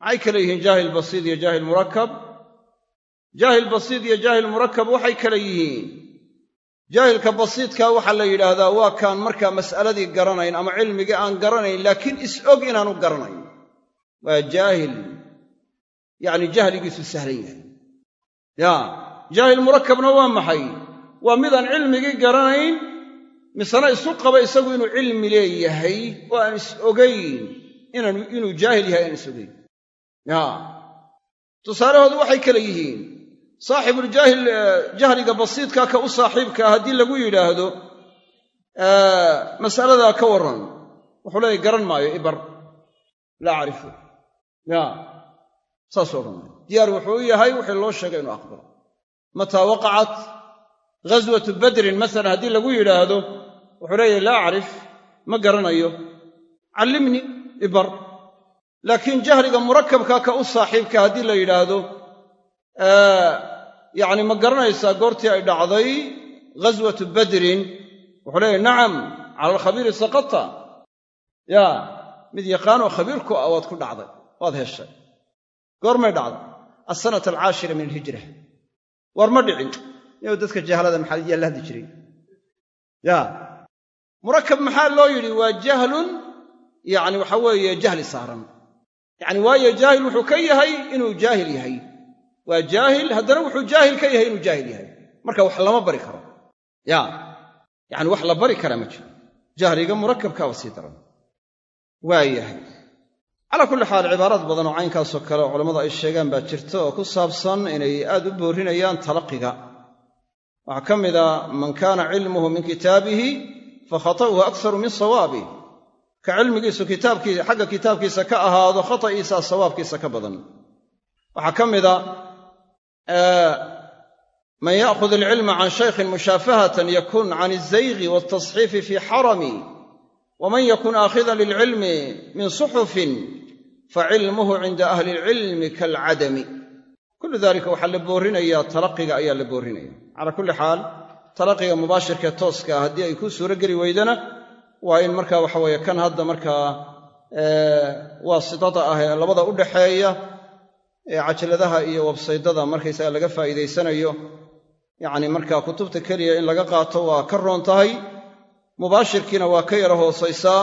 Maxay kale yihiin jaahil basiid iyo jaahil murakkab jaahil basiid iyo jaahil murakkab waxay kale yihiin. Jaahilka basiidkaa waxaa la yidhaahdaa waa kaan markaa mas'aladii garanayn ama cilmigii aan garanayn laakiin is og inaanu garanayn. Waa jaahil yacni jahligiisu sahlan yahay. Ya jaahil murakabna waa maxay? Waa midaan cilmigii garanayn misena isu qaba isagu inuu cilmi leeyahay oo aan is ogayn inuu jaahil yahay aan is ogayn ya tusaalahoodu waxay kale yihiin saaxibuuljaahil jahliga basiidkaa ka u saaxiibkaa haddii lagu yidhaahdo masaladaa ka warran. Wuxuu leeyahy garan maayo ibar. Laa acrifu ya. Saasuu odhanaya diyaar wuxuu u yahay wixii loo sheegay inuu aqbalo. Mataa waqacat ghaswatu badrin masalan haddii lagu yidhaahdo wuxuu leeyahy laa acrif ma garanayo. Callimni ibar. Laakiin jahliga murakabka ka u saaxiibka haddii la yidhaahdo yacni ma garanaysaa goortii ay dhacday ghaswatu badrin? Wuxuu leeyahy nacam cala alkhabiiri saqata. Ya mid yaqaanoo khabiirku ah waad ku dhacday waad heshay. Goormay dhacday alsanata alcaashira min alhijra. War ma dhicin. Inuu dadka jahalada maxaa yaa la hadli jiray? Ya murakab maxaa loo yidhi waa jahlun yacni waxa weeye jahli saaran. Yacni waayo jaahil wuxuu ka yahay inuu jaahil yahay waa jaahil haddana wuxuu jaahil ka yahay inuu jaahil yahay. Marka wax lama bari karo. Ya yacni wax la bari karaa ma jiro. Jahliga murakabkaaba sii daran. Waa yahay. Calaa kulli xaal cibaaraad badan oo caynkaasoo kale oo culammadu ay sheegaan baa jirta oo ku saabsan inay aad u boorinayaan talaqiga. Waxaa ka mida man kaana cilmuhu min kitaabihi fa khata'uhu akharu min sawaabih ka cilmigiisu kitaabkiisa xagga kitaabkiisa ka ahaado khata'iisa sawaabkiisa ka badan. Waxaa ka mida man ya'khud alcilma can shaykhin mushaafahatan yakun can alzaygi waaltasxiifi fii xarami waman yakun aakhidan lilcilmi min suxufin facilmuhu cinda ahli ilcilmi kaalcadami kullu dalika waxaa la boorinayaa talaqiga ayaa la boorinaya. Calaa kulli xaal talaqiga mubaashirkae tooska ah haddii ay kuu suuro geli weydana waa in marka waxa weeye kan hadda markaa waasitada ah ee labada u dhaxeeya ee cajaladaha iyo websaydada markaysaga laga faa'iidaysanayo yacni markaa kutubta keliya in laga qaato waa ka roon tahay mubaashirkiina waa ka yara hoosaysaa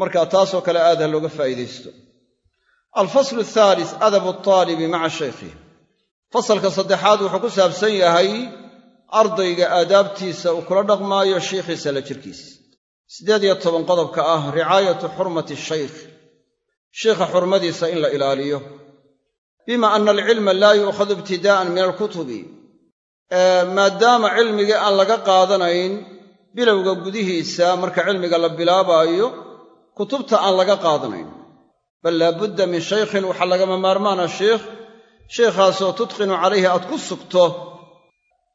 markaa taasoo kale aad ha looga faa'iidaysto. Alfaslu athaalis adabu altaalibi maca shaykhihi fasalka saddexaad wuxuu ku saabsan yahay ardayga aadaabtiisa uu kula dhaqmaayo shiikhiisa la jirkiisa siddeed iyo toban qodobka ah ricaayatu xurmati shaykh shiikha xurmadiisa in la ilaaliyo bima ana alcilma laa yu'khadu ibtidaa'an min alkutubi. Maadaama cilmigii aan laga qaadanayn bilowga gudihiisa marka cilmiga la bilaabaayo kutubta aan laga qaadanayn. Bal laabudda min shaykhin waxaa lagama maarmaana sheikh. Sheikhaasoo tudqinu calayhi aad ku sugto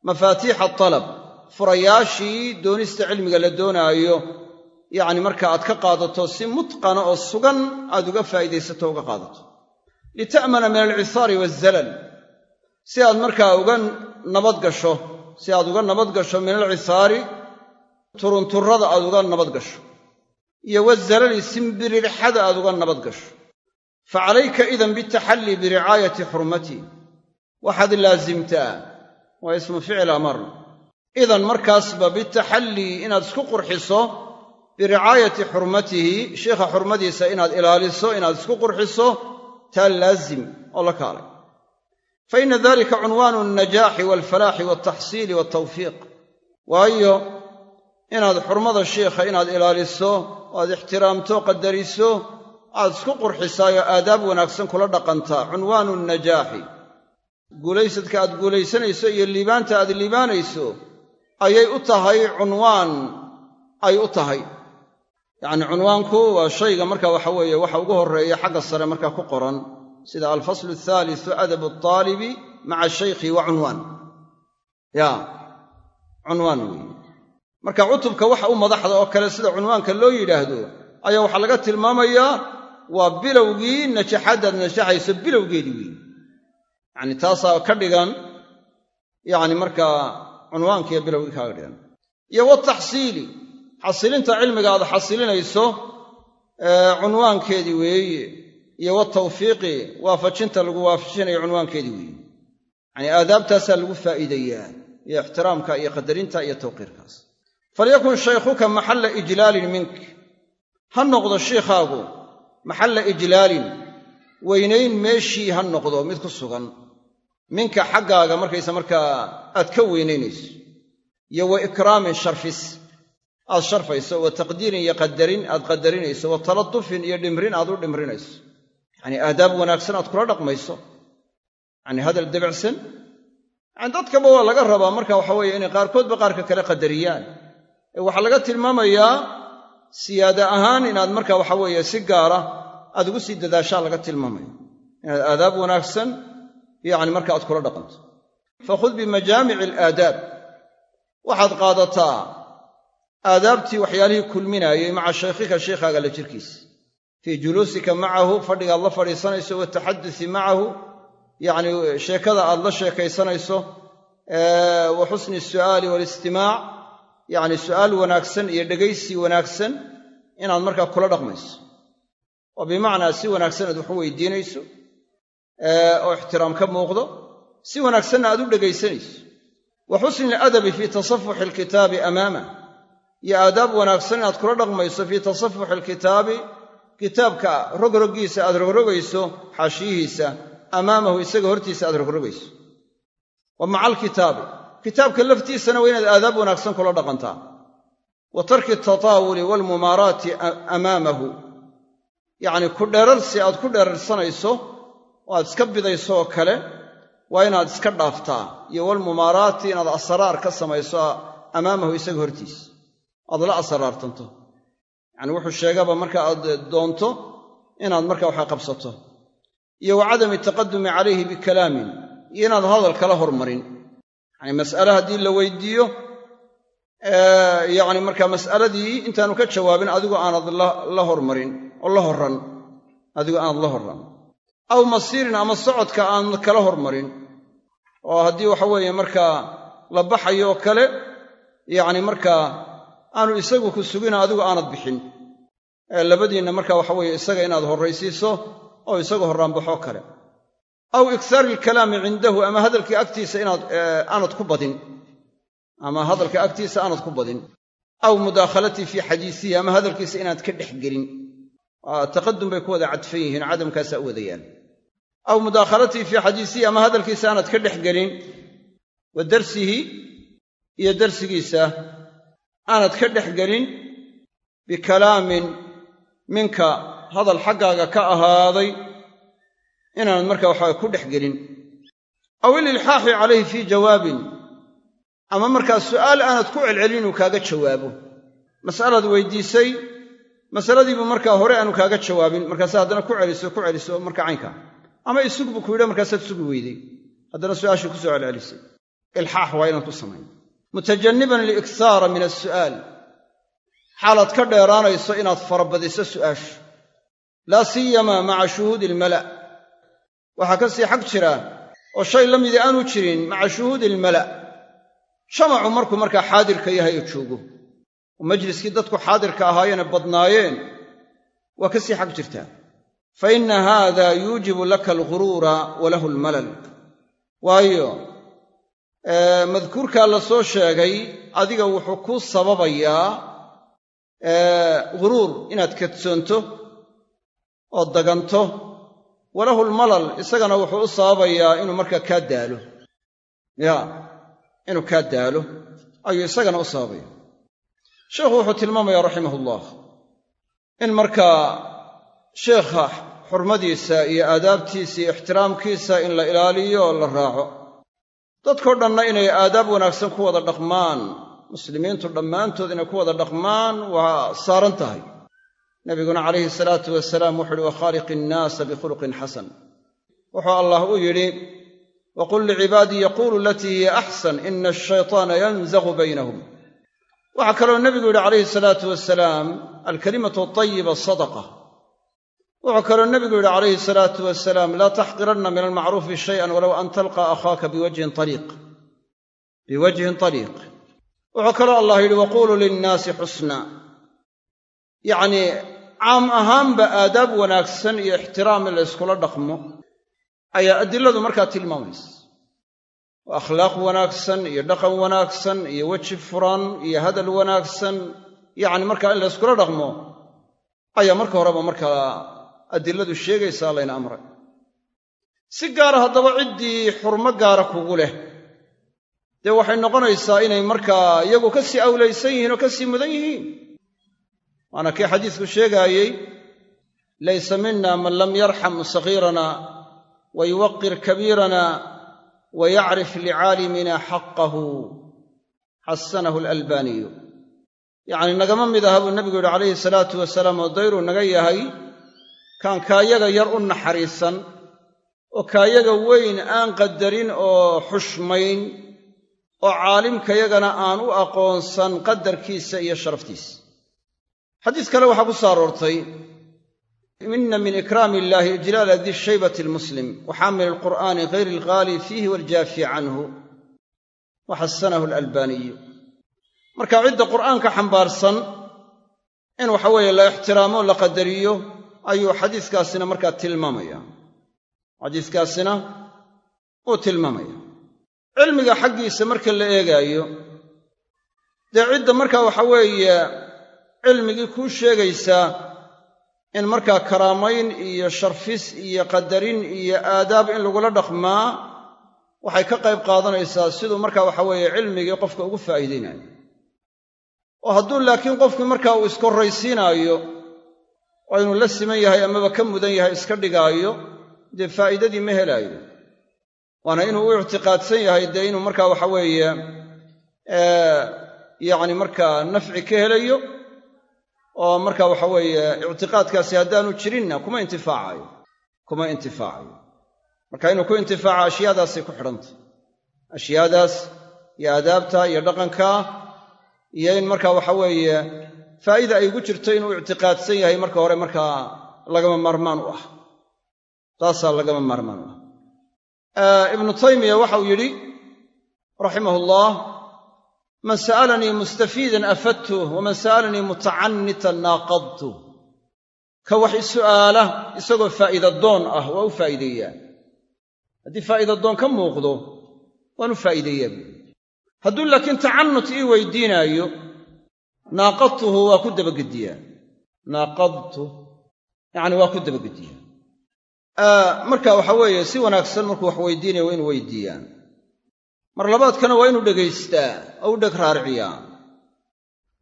mafaatiixa atalab furayaashii doonista cilmiga la doonaayo. Yacni marka aad ka qaadato si mutqana oo sugan aad uga faa'iidaysato uga qaadato lita'mana min alcisaari waazalal si aad markaa uga nabad gasho si aad uga nabad gasho min alcisaari turunturrada aad uga nabad gasho. Iyo wazalali simbirirxada aad uga nabad gasho. Fa calayka idan bitaxallii biricaayati xurmati. Waxaad laasimtaa waa ismu ficil amar. Idan markaasba bitaxallii inaad isku qurxiso biricaayati xurmatihi sheikha xurmadiisa inaad ilaaliso inaad isku qurxiso taa laazim oo la kaalay. Fa inna dalika cunwaanu alnajaaxi waalfalaaxi waaltaxsiili waaltawfiiq waayo inaad xurmada sheikha inaad ilaaliso aad ixtiraamto qadariso aad isku qurxisaayo aadaab wanaagsan kula dhaqantaa cunwaanu najaaxi guulaysadka aad guulaysanayso iyo liibaanta aad liibaanayso ayay u tahay cunwaan ay u tahay yacni cunwaanku waa shayga marka waxa weeye waxa ugu horreeya xagga sare markaa ku qoran sida alfaslu athaalisu adabu altaalibi maca shaykhi wa cunwaan. Ya cunwaan weeye. Marka cutubka waxa u madaxda oo kale sida cunwaanka loo yidhaahdo ayaa waxaa laga tilmaamayaa waa bilowgii najaxaddaad najaxayso bilowgeedii weeye. Yacni taasaa ka dhigan yacni markaa cunwaankiiyo bilowgii kaaga dhigan. Iyo wataxsiili xasilinta cilmiga aad xasilinayso cunwaankeedii weeye iyo watawfiiqi waafajinta lagu waafajinayo cunwaankeedii weeye. Yacni aadaabtaasaa lagu faa'iidayaa iyo ixtiraamka iyo qadarinta iyo tawqiirkaas. Falyakun shaykhuka maxalla ijlaalin mink. Ha noqdo shiikhaagu maxalla ijlaalin weynayn meeshii ha noqdo mid ku sugan. Minka xaggaaga markaysa markaa aad ka weynaynayso iyo wa ikraamin sharfis aad sharfayso wa taqdiirin iyo qadarin aad qadarinayso wa taladufin iyo dhimrin aad u dhimrinayso. Yacanii aadaab wanaagsan aad kula dhaqmayso. Yacanii hadal debicsan yani dadkaba waa laga rabaa. Marka waxa weeye inay qaarkoodba qaarka kale qadariyaan. Ee waxaa laga tilmaamayaa siyaada ahaan inaad marka waxa weeye si gaara aad ugu sii dadaashaa laga tilmaamaya. Inaad aadaab wanaagsan yacni marka aad kula dhaqanto. Fakhud bimajaamici alaadaab waxaad qaadataa aadaabtii waxyaalihii kulminaayey maca shaykhika sheikhaaga la jirkiisa fii juluusika macahu fadhigaad la fadhiisanayso wataxadusi macahu yacni sheekada aad la sheekaysanayso wa xusni su'aali waalistimaac yacni su'aal wanaagsan iyo dhegaysi wanaagsan inaad markaa kula dhaqmayso. Oo bimacnaa si wanaagsan aad waxu weydiinayso oo ixtiraam ka muuqdo si wanaagsanna aad u dhegaysanayso. Wa xusni aladabi fii tasafuxi alkitaabi amaama iyo aadaab wanaagsan inaad kula dhaqmayso fii tasafuxi alkitaabi kitaabka rogroggiisa aad rogrogayso xaashiyihiisa amaamahu isaga hortiisa aad rogrogayso. Wa maca alkitaabi kitaabka laftiisana waa inaad aadaab wanaagsan kula dhaqantaa. Wa tarki altataawuli waalmumaaraati amaamahu yacni ku dheerarsi aad ku dheerarsanayso oo aad iska bidayso oo kale waa inaad iska dhaaftaa. Iyo walmumaaraati inaad asraar ka samayso amaamahu isaga hortiisa aad la asraartanto. Yacni wuxuu sheegaba marka aad doonto inaad marka waxa qabsato. Iyo wa cadami taqadumi calayhi bikalaamin iyo inaad hadal kala hormarin. Yacni mas'ale haddii la weydiiyo yacni marka mas'aladii intaanu ka jawaabin adigu aanad la hormarin oo la horran. Adigu aanad la horran. Aw masiirin ama socodka aanad kala hormarin. Oo haddii waxa weeye markaa la baxayo oo kale yacni markaa aanu isagu ku sugin adigu aanad bixin. Labadiinna marka waxa weeye isaga inaad horraysiiso oo isagu horraanbaxoo kale. Aw ikhaari ilkalaami cindahu ama hadalkii agtiisa inaad aanad ku badin. Ama hadalka agtiisa aanad ku badin. Aw mudaakhalatii fii xadiisihi ama hadalkiisa inaad ka dhex gelin. Taqadum bay ku wada cadfan yihiin cadamkaasaa u wadayaan. Aw mudaakhalatii fii xadiisihi ama hadalkiisa aanad ka dhex gelin. Wa darsihi iyo darsigiisa aanad ka dhex gelin bikalaamin minka hadal xaggaaga ka ahaaday inaanad marka waxaa ku dhex gelin. Aw ililxaaxi calayhi fii jawaabin. Ama markaa su'aal aanad ku celcelin inuu kaaga jawaabo. Mas'alaad weydiisay masaladiibuu markaa hore aanu kaaga jawaabin. Markaase haddana ku celiso ku celiso marka caynka. Ama isug buu ku yidhi markaasaad sugi weyday. Haddana su'aashii ku soo celcelisay. Ilxaax waa inaad ku samayn mutajanniban liikhaara min asu'aal xaalaad ka dheeraanayso inaad farabadiso su'aasha laa siyama maca shuhuudi ilmala' waxaa ka sii xag jira oo shay la midii aanu jirin maca shuhuudi ilmala' shamacu markuu markaa xaadirka yahay oo joogo. Oo majliskii dadku xaadirka ahaayeene badnaayeen. Waa ka sii xag jirtaa fa inna haada yuujibu laka alguruura wa lahu almalal. Waayo madkuurkaa la soo sheegay adiga wuxuu kuu sababayaa ghuruur inaad kadsoonto oo daganto. Walahu almalal isagana wuxuu u sababayaa inuu markaa kaa daalo. Ya inuu kaa daalo. Ayuu isagana u sababaya sheekhu wuxuu tilmaamaya raximah ullah in markaa sheekha xurmadiisa iyo aadaabtiisa iyo ixtiraamkiisa in la ilaaliyo oo la raaco dadkao dhanna inay aadaab wanaagsan ku wada dhaqmaan muslimiintu dhammaantood inay ku wada dhaqmaan waa saaran tahay. Nabiguna calayhi salaatu wasalaam wuxu uhi wakhaaliq innaasa bikhuluqin xasan. Wuxuu allah u yidhi waqul licibaadii yaquulu alatii hiya axsan ina ashaytaana yanzagu baynahum. Waxaa kaloo nebigu yidhi calayhi salaatu wasalaam alkalimatu atayiba sadaqa wuxuu kaloo nebigu yidhi calayhi salaatu wasalaam laa taxqiranna min almacruufi shayan walow an talqa akhaaka biwajhin aliiq biwajhin taliiq. Wuxuu kaloo allah yidhi waquuluu linnaasi xusna. Yacnii caam ahaanba aadaab wanaagsan iyo ixtiraam in la dhaqmo ayaa adiladu markaa tilmaamaysa. Oo akhlaaq wanaagsan iyo dhaqan wanaagsan iyo weji furan iyo hadal wanaagsan yacni markaa in la yskula dhaqmo ayaa marka horeba markaa adiladu sheegaysaa layna amray. Si gaara haddaba ciddii xurmo gaara kugu leh. Dee waxay noqonaysaa inay markaa iyagu ka sii awlaysan yihiin oo ka sii mudan yihiin. Waana kii xadiisku sheegaayey laysa mina man lam yarxam sagiirana wa yuwaqir kabiirana wa yacrif licaalimina xaqahu. Xasanahu alalbaaniyu yacni nagama mid aha buu nebigu yidhi calayhi salaatu wasalaam oo dayruu naga yahay kaan kaayaga yar u naxariisan oo kaayaga weyn aan qadarin oo xushmayn oo caalimkayagana aan u aqoonsan qadarkiisa iyo sharaftiisa. Xadiis kale waxaa ku soo aroortay mina min ikraami illaahi ijlaala di shaybati almuslim wa xaamil alqur'aani hayr alghaali fiihi waljaafi canhu. Wa xasanahu alalbaaniyu marka cidda qur'aanka xambaarsan in waxa weeye la ixtiraamo la qadariyo ayuu xadiiskaasina markaa tilmaamaya. Xadiiskaasina uu tilmaamaya. Cilmiga xaggiisa marka la eegaayo dee cidda markaa waxa weeye cilmigii kuu sheegaysaa in markaa karaamayn iyo sharfis iyo qadarin iyo aadaab in lagula dhaqmaa waxay ka qayb qaadanaysaa siduu markaa waxa weeye cilmigii qofka ugu faa'iidaynayo oo hadduu laakiin qofkii markaa uu iskorraysiinaayo oo inuu la siman yahay amaba ka mudan yahay iska dhigaayo dee faa'iidadii ma helaayo. Waana inuu u ictiqaadsan yahay dee inuu markaa waxa weeye yacni markaa nafci ka helayo oo marka waxa weeye ictiqaadkaasi haddaanu jirinna kuma intifaacayo kuma intifaacayo. Marka inuu ku intifaaco ashyaadaasay ku xidhantay ashyaadaas iyo aadaabta iyo dhaqanka iyo in marka waxa weeye faa'iida ay ugu jirto inuu ictiqaadsan yahay marka hore markaa lagama maarmaan u ah. Taasaa lagama maarmaan u ah. Ibnu taymiya waxauu yidhi raximah ullah man sa'alanii mustafiidan afadtuh waman sa'alanii mutacanitan naaqadtuh ka wax isu'aala isagoo faa'iida doon ah waa u faa'iideeyaa. Haddii faa'iida doon ka muuqdo waan u faa'iideeyaa buui hadduu laakiin tacanut ii weydiinaayo naaqadtuhu waa ku dabagediyaa. Naaqadtu yacni waa ku dabagediyaa. Marka waxa weeye si wanaagsan markuu wax weydiinaya waa inu weydiiyaa. Mar labaadkana waa inuu dhegaystaa oo u dheg raariciyaa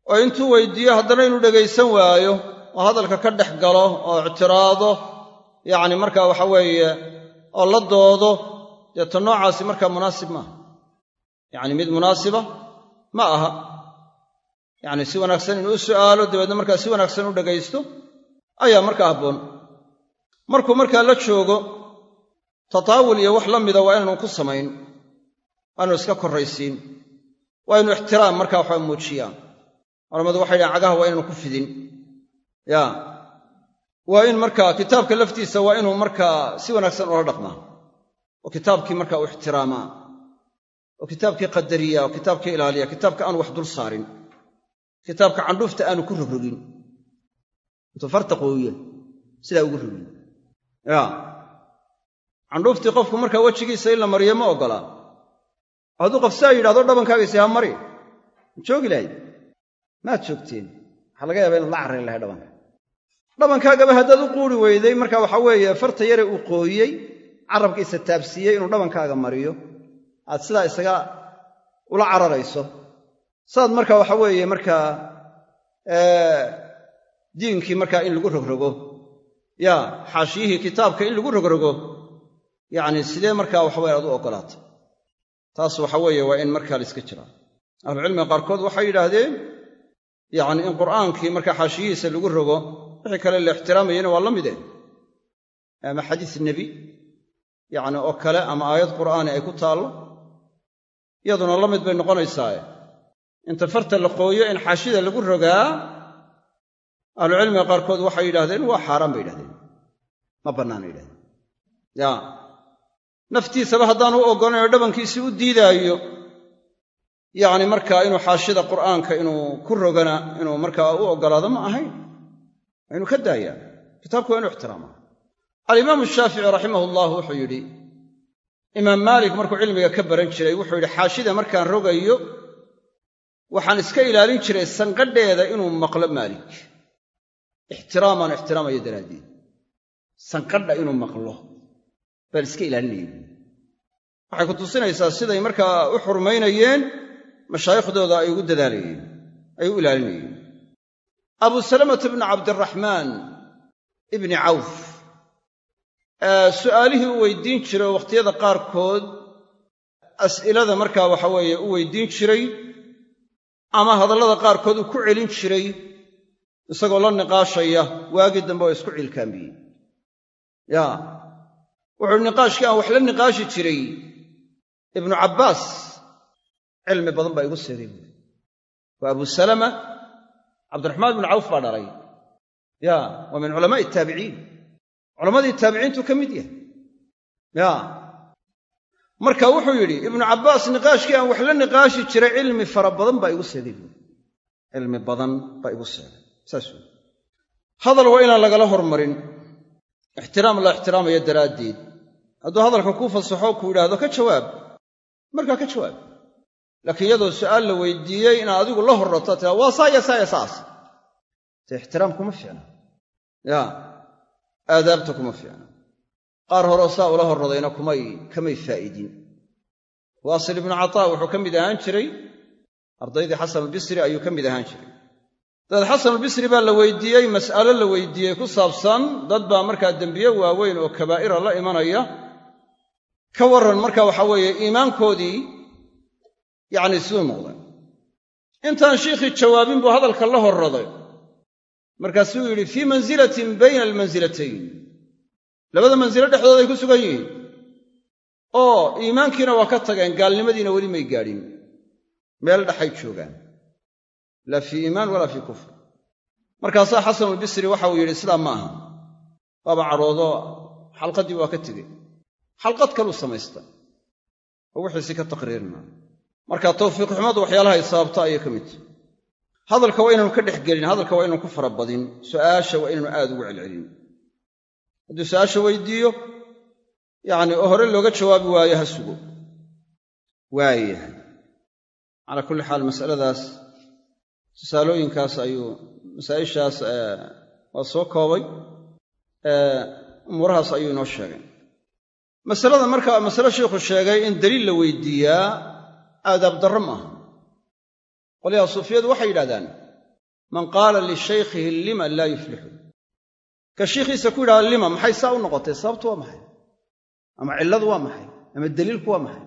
oo intuu weydiiyo haddana inuu dhegaysan waayo oo hadalka ka dhex galo oo ictiraado yacni marka waxa weeye oo la doodo deeta noocaasi markaa munaasib maaha. Yacni mid munaasiba ma aha yacni si wanaagsan inuu u su'aalo dabeedna markaa si wanaagsan u dhegaysto ayaa markaa habboon. Markuu markaa la joogo tataawul iyo wax la mida waa inaanu ku samayn waa inu iska korraysiin waa inu ixtiraam markaa waxaa muujiyaan. Culammadu waxay dhahen cagaha waa inaanu ku fidin. Ya waa in markaa kitaabka laftiisa waa inuu markaa si wanaagsan ula dhaqmaa. Oo kitaabkii markaa u ixtiraamaa. Oo kitaabkii qadariya oo kitaabkii ilaaliya kitaabka aanu wax dul saarin kitaabka candhuufta aanu ku rogrogin intuu farta qooyo sidaa ugu rogin ya. Candhuuftii qofku markaa wejigiisa in la mariyo ma oggolaa hadduu qof saa yidhahdo dhabankaagaysi ha mari ma joogi lahayd? Maad joogteen? Waxaa laga yaabaa inaad la carrayn lahay dhabanka. Dhabankaagaba haddaad u quuri weyday marka waxa weeye farta yare uu qooyey carabkiisa taabsiiyey inuu dhabankaaga mariyo aad sidaa isaga ula cararayso saad marka waxa weeye markaa diinkii markaa in lagu rogrogo. Ya xaashiyihii kitaabka in lagu rogrogo. Yacni sidee markaa waxaweye aad u oggolaatay taas waxa weeye waa in markaa la iska jiraa ahlucilmiga qaarkood waxay yidhaahdeen yacni in qur'aankii markaa xaashiyihiisa lagu rogo wixii kale la ixtiraamayana waa la mide ama xadiis nebi yacni oo kale ama aayad qur'aani ay ku taallo iyaduna la mid bay noqonaysaae inta farta la qooyo in xaashida lagu rogaa ahlucilmiga qaarkood waxay yidhahdeen waa xaaraan bay yidhahdeen ma bannaana yidhahdeen ya. Naftiisaba haddaanu u oggolayn oo dhabankiisii u diidaayo yacni markaa inuu xaashida qur'aanka inuu ku rogana inuu markaa u oggolaado ma ahayn. Waa ka daayaa. Kitaabku waa inu ixtiraamaa alimaamu shaafici raximah ullah wuxuu yidhi imaam maalik markuu cilmiga ka baran jiray wuxuu yidhi xaashida markaan rogayo waxaan iska ilaalin jiray sanqadheeda inuu maqlo maalik. Ixtiraamaan ixtiraamayo daraaddeed. Sanqadha inuu maqlo. Baan iska ilaalinayay. Waxay ku tusinaysaa siday markaa u xurmaynayeen mashaaikhdooda ay ugu dadaalayeen ay u ilaalinayeen. Abu salamata bni cabdiraxmaan ibni cawf su'aalihii u weydiin jiray oo wakhtiyada qaarkood as'ilada markaa waxa weeye u weydiin jiray ama hadallada qaarkood uu ku celin jiray isagoo la niqaashaya waagii dambe oo isku ciilkaambiyey ya wuxuuhi niqaashkii aan wax la niqaashi jiray ibnu cabbaas cilmi badan baa igu seeday buuri waa abu salama cabdiraxmaan ibnu cawf baa dhalay ya waa min culamaa'i taabiciin culammadii taabiciintuu ka mid yahay. Ya marka wuxuu yidhi ibnu cabbaas niqaashkii aan wax la niqaashi jiray cilmi fara badan baa igu seeday buuri cilmi badan baa igu seeday saas wey hadal waa inaan lagala hormarin. Ixtiraam la ixtiraamayo daraaddeed. Hadduu hadalka kuu fasaxo ku yidhaahdo ka jawaab. Markaa ka jawaab. Laakiin iyadoo su'aal la weydiiyey inaad adigu la horrato tiraa waa saaya saaya saas. Te ixtiraam kuma fiicna. Ya aadaabta kuma fiicna qaar horeo saa ula horradayna kumay kamay faa'iidin waasil ibnu cataa wuxuu ka mid ahaan jiray ardaydii xasanulbisri ayuu ka mid ahaan jiray. Dabeed xasanulbisri baa la weydiiyey mas'alo la weydiiyey ku saabsan dad baa markaa dembiye waaweyn oo kabaa'ira la imanaya. Ka warran marka waxa weeye iimaankoodii yacni siduu noqday intaan shiikhii jawaabin buu hadalka la horraday. Markaasuu yidhi fii mansilatin bayna almansilatayn labada mansilo dhexdood ay ku sugan yihiin. Oo iimaankiina waa ka tageen gaalnimadiina weli may gaadhin. Meel dhexay joogaan. Laa fii iimaan walaa fii kufr. Markaasaa xasanulbisri waxa uu yidhi sidaa ma aha. Waaba cadhoodo xalqaddii waa ka tegey. Xalqad kaluu samaysta. Oo wixiisi ka taqriirina marka tawfiiq xumadu waxyaalaha ay sababto ayay ka mid tahy hadalka waa inaanu ka dhex gelin hadalka waa inaanu ku fara badin su'aasha waa inaanu aad ugu celcelin hadduu su'aasha weydiiyo yacni oo hore looga jawaabi waayo ha sugo. Waayahay. Calaa kulli xaal masaladaas tusaalooyinkaas ayuu masaa'ishaas waa soo koobay umuurahaas ayuu inoo sheegay. Masalada marka masale sheikhu sheegay in daliil la weydiiyaa aadaab darro maaha qolyaha suufiyadu waxay yidhahdaan man qaala lishaykhihi lima laa yuflixu ka shiikhiisa ku yidhahda lima maxay saa u noqotay? Sababtu waa maxay? Ama cilladu waa maxay? Ama daliilku waa maxay?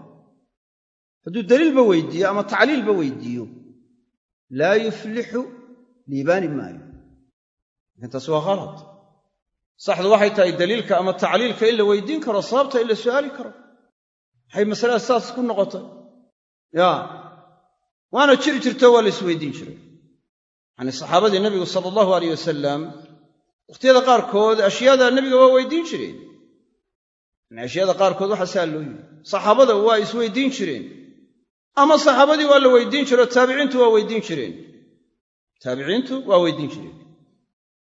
Hadduu daliilba weydiiyo ama tacliilba weydiiyo laa yuflixu liibaani maayo lakiin taasi waa khalad saxdu waxay tahay daliilka ama tacliilka in la weydiin karo sababta in la su'aali karo. Maxay masalada saas ku noqotay. Ya. Waana jiri jirto waa la isweydiin jiray. Yacanii saxaabadii nebigu sala allahu alayh wasalam wakhtiyada qaarkood ashyaada nebiga waa weydiin jireen. Yani ashyaada qaarkood waxa saa loo yidhi. Saxaabada waa isweydiin jireen. Ama saxaabadii waa la weydiin jire oo taabiciintu waa weydiin jireen. Taabiciintu waa weydiin jireen.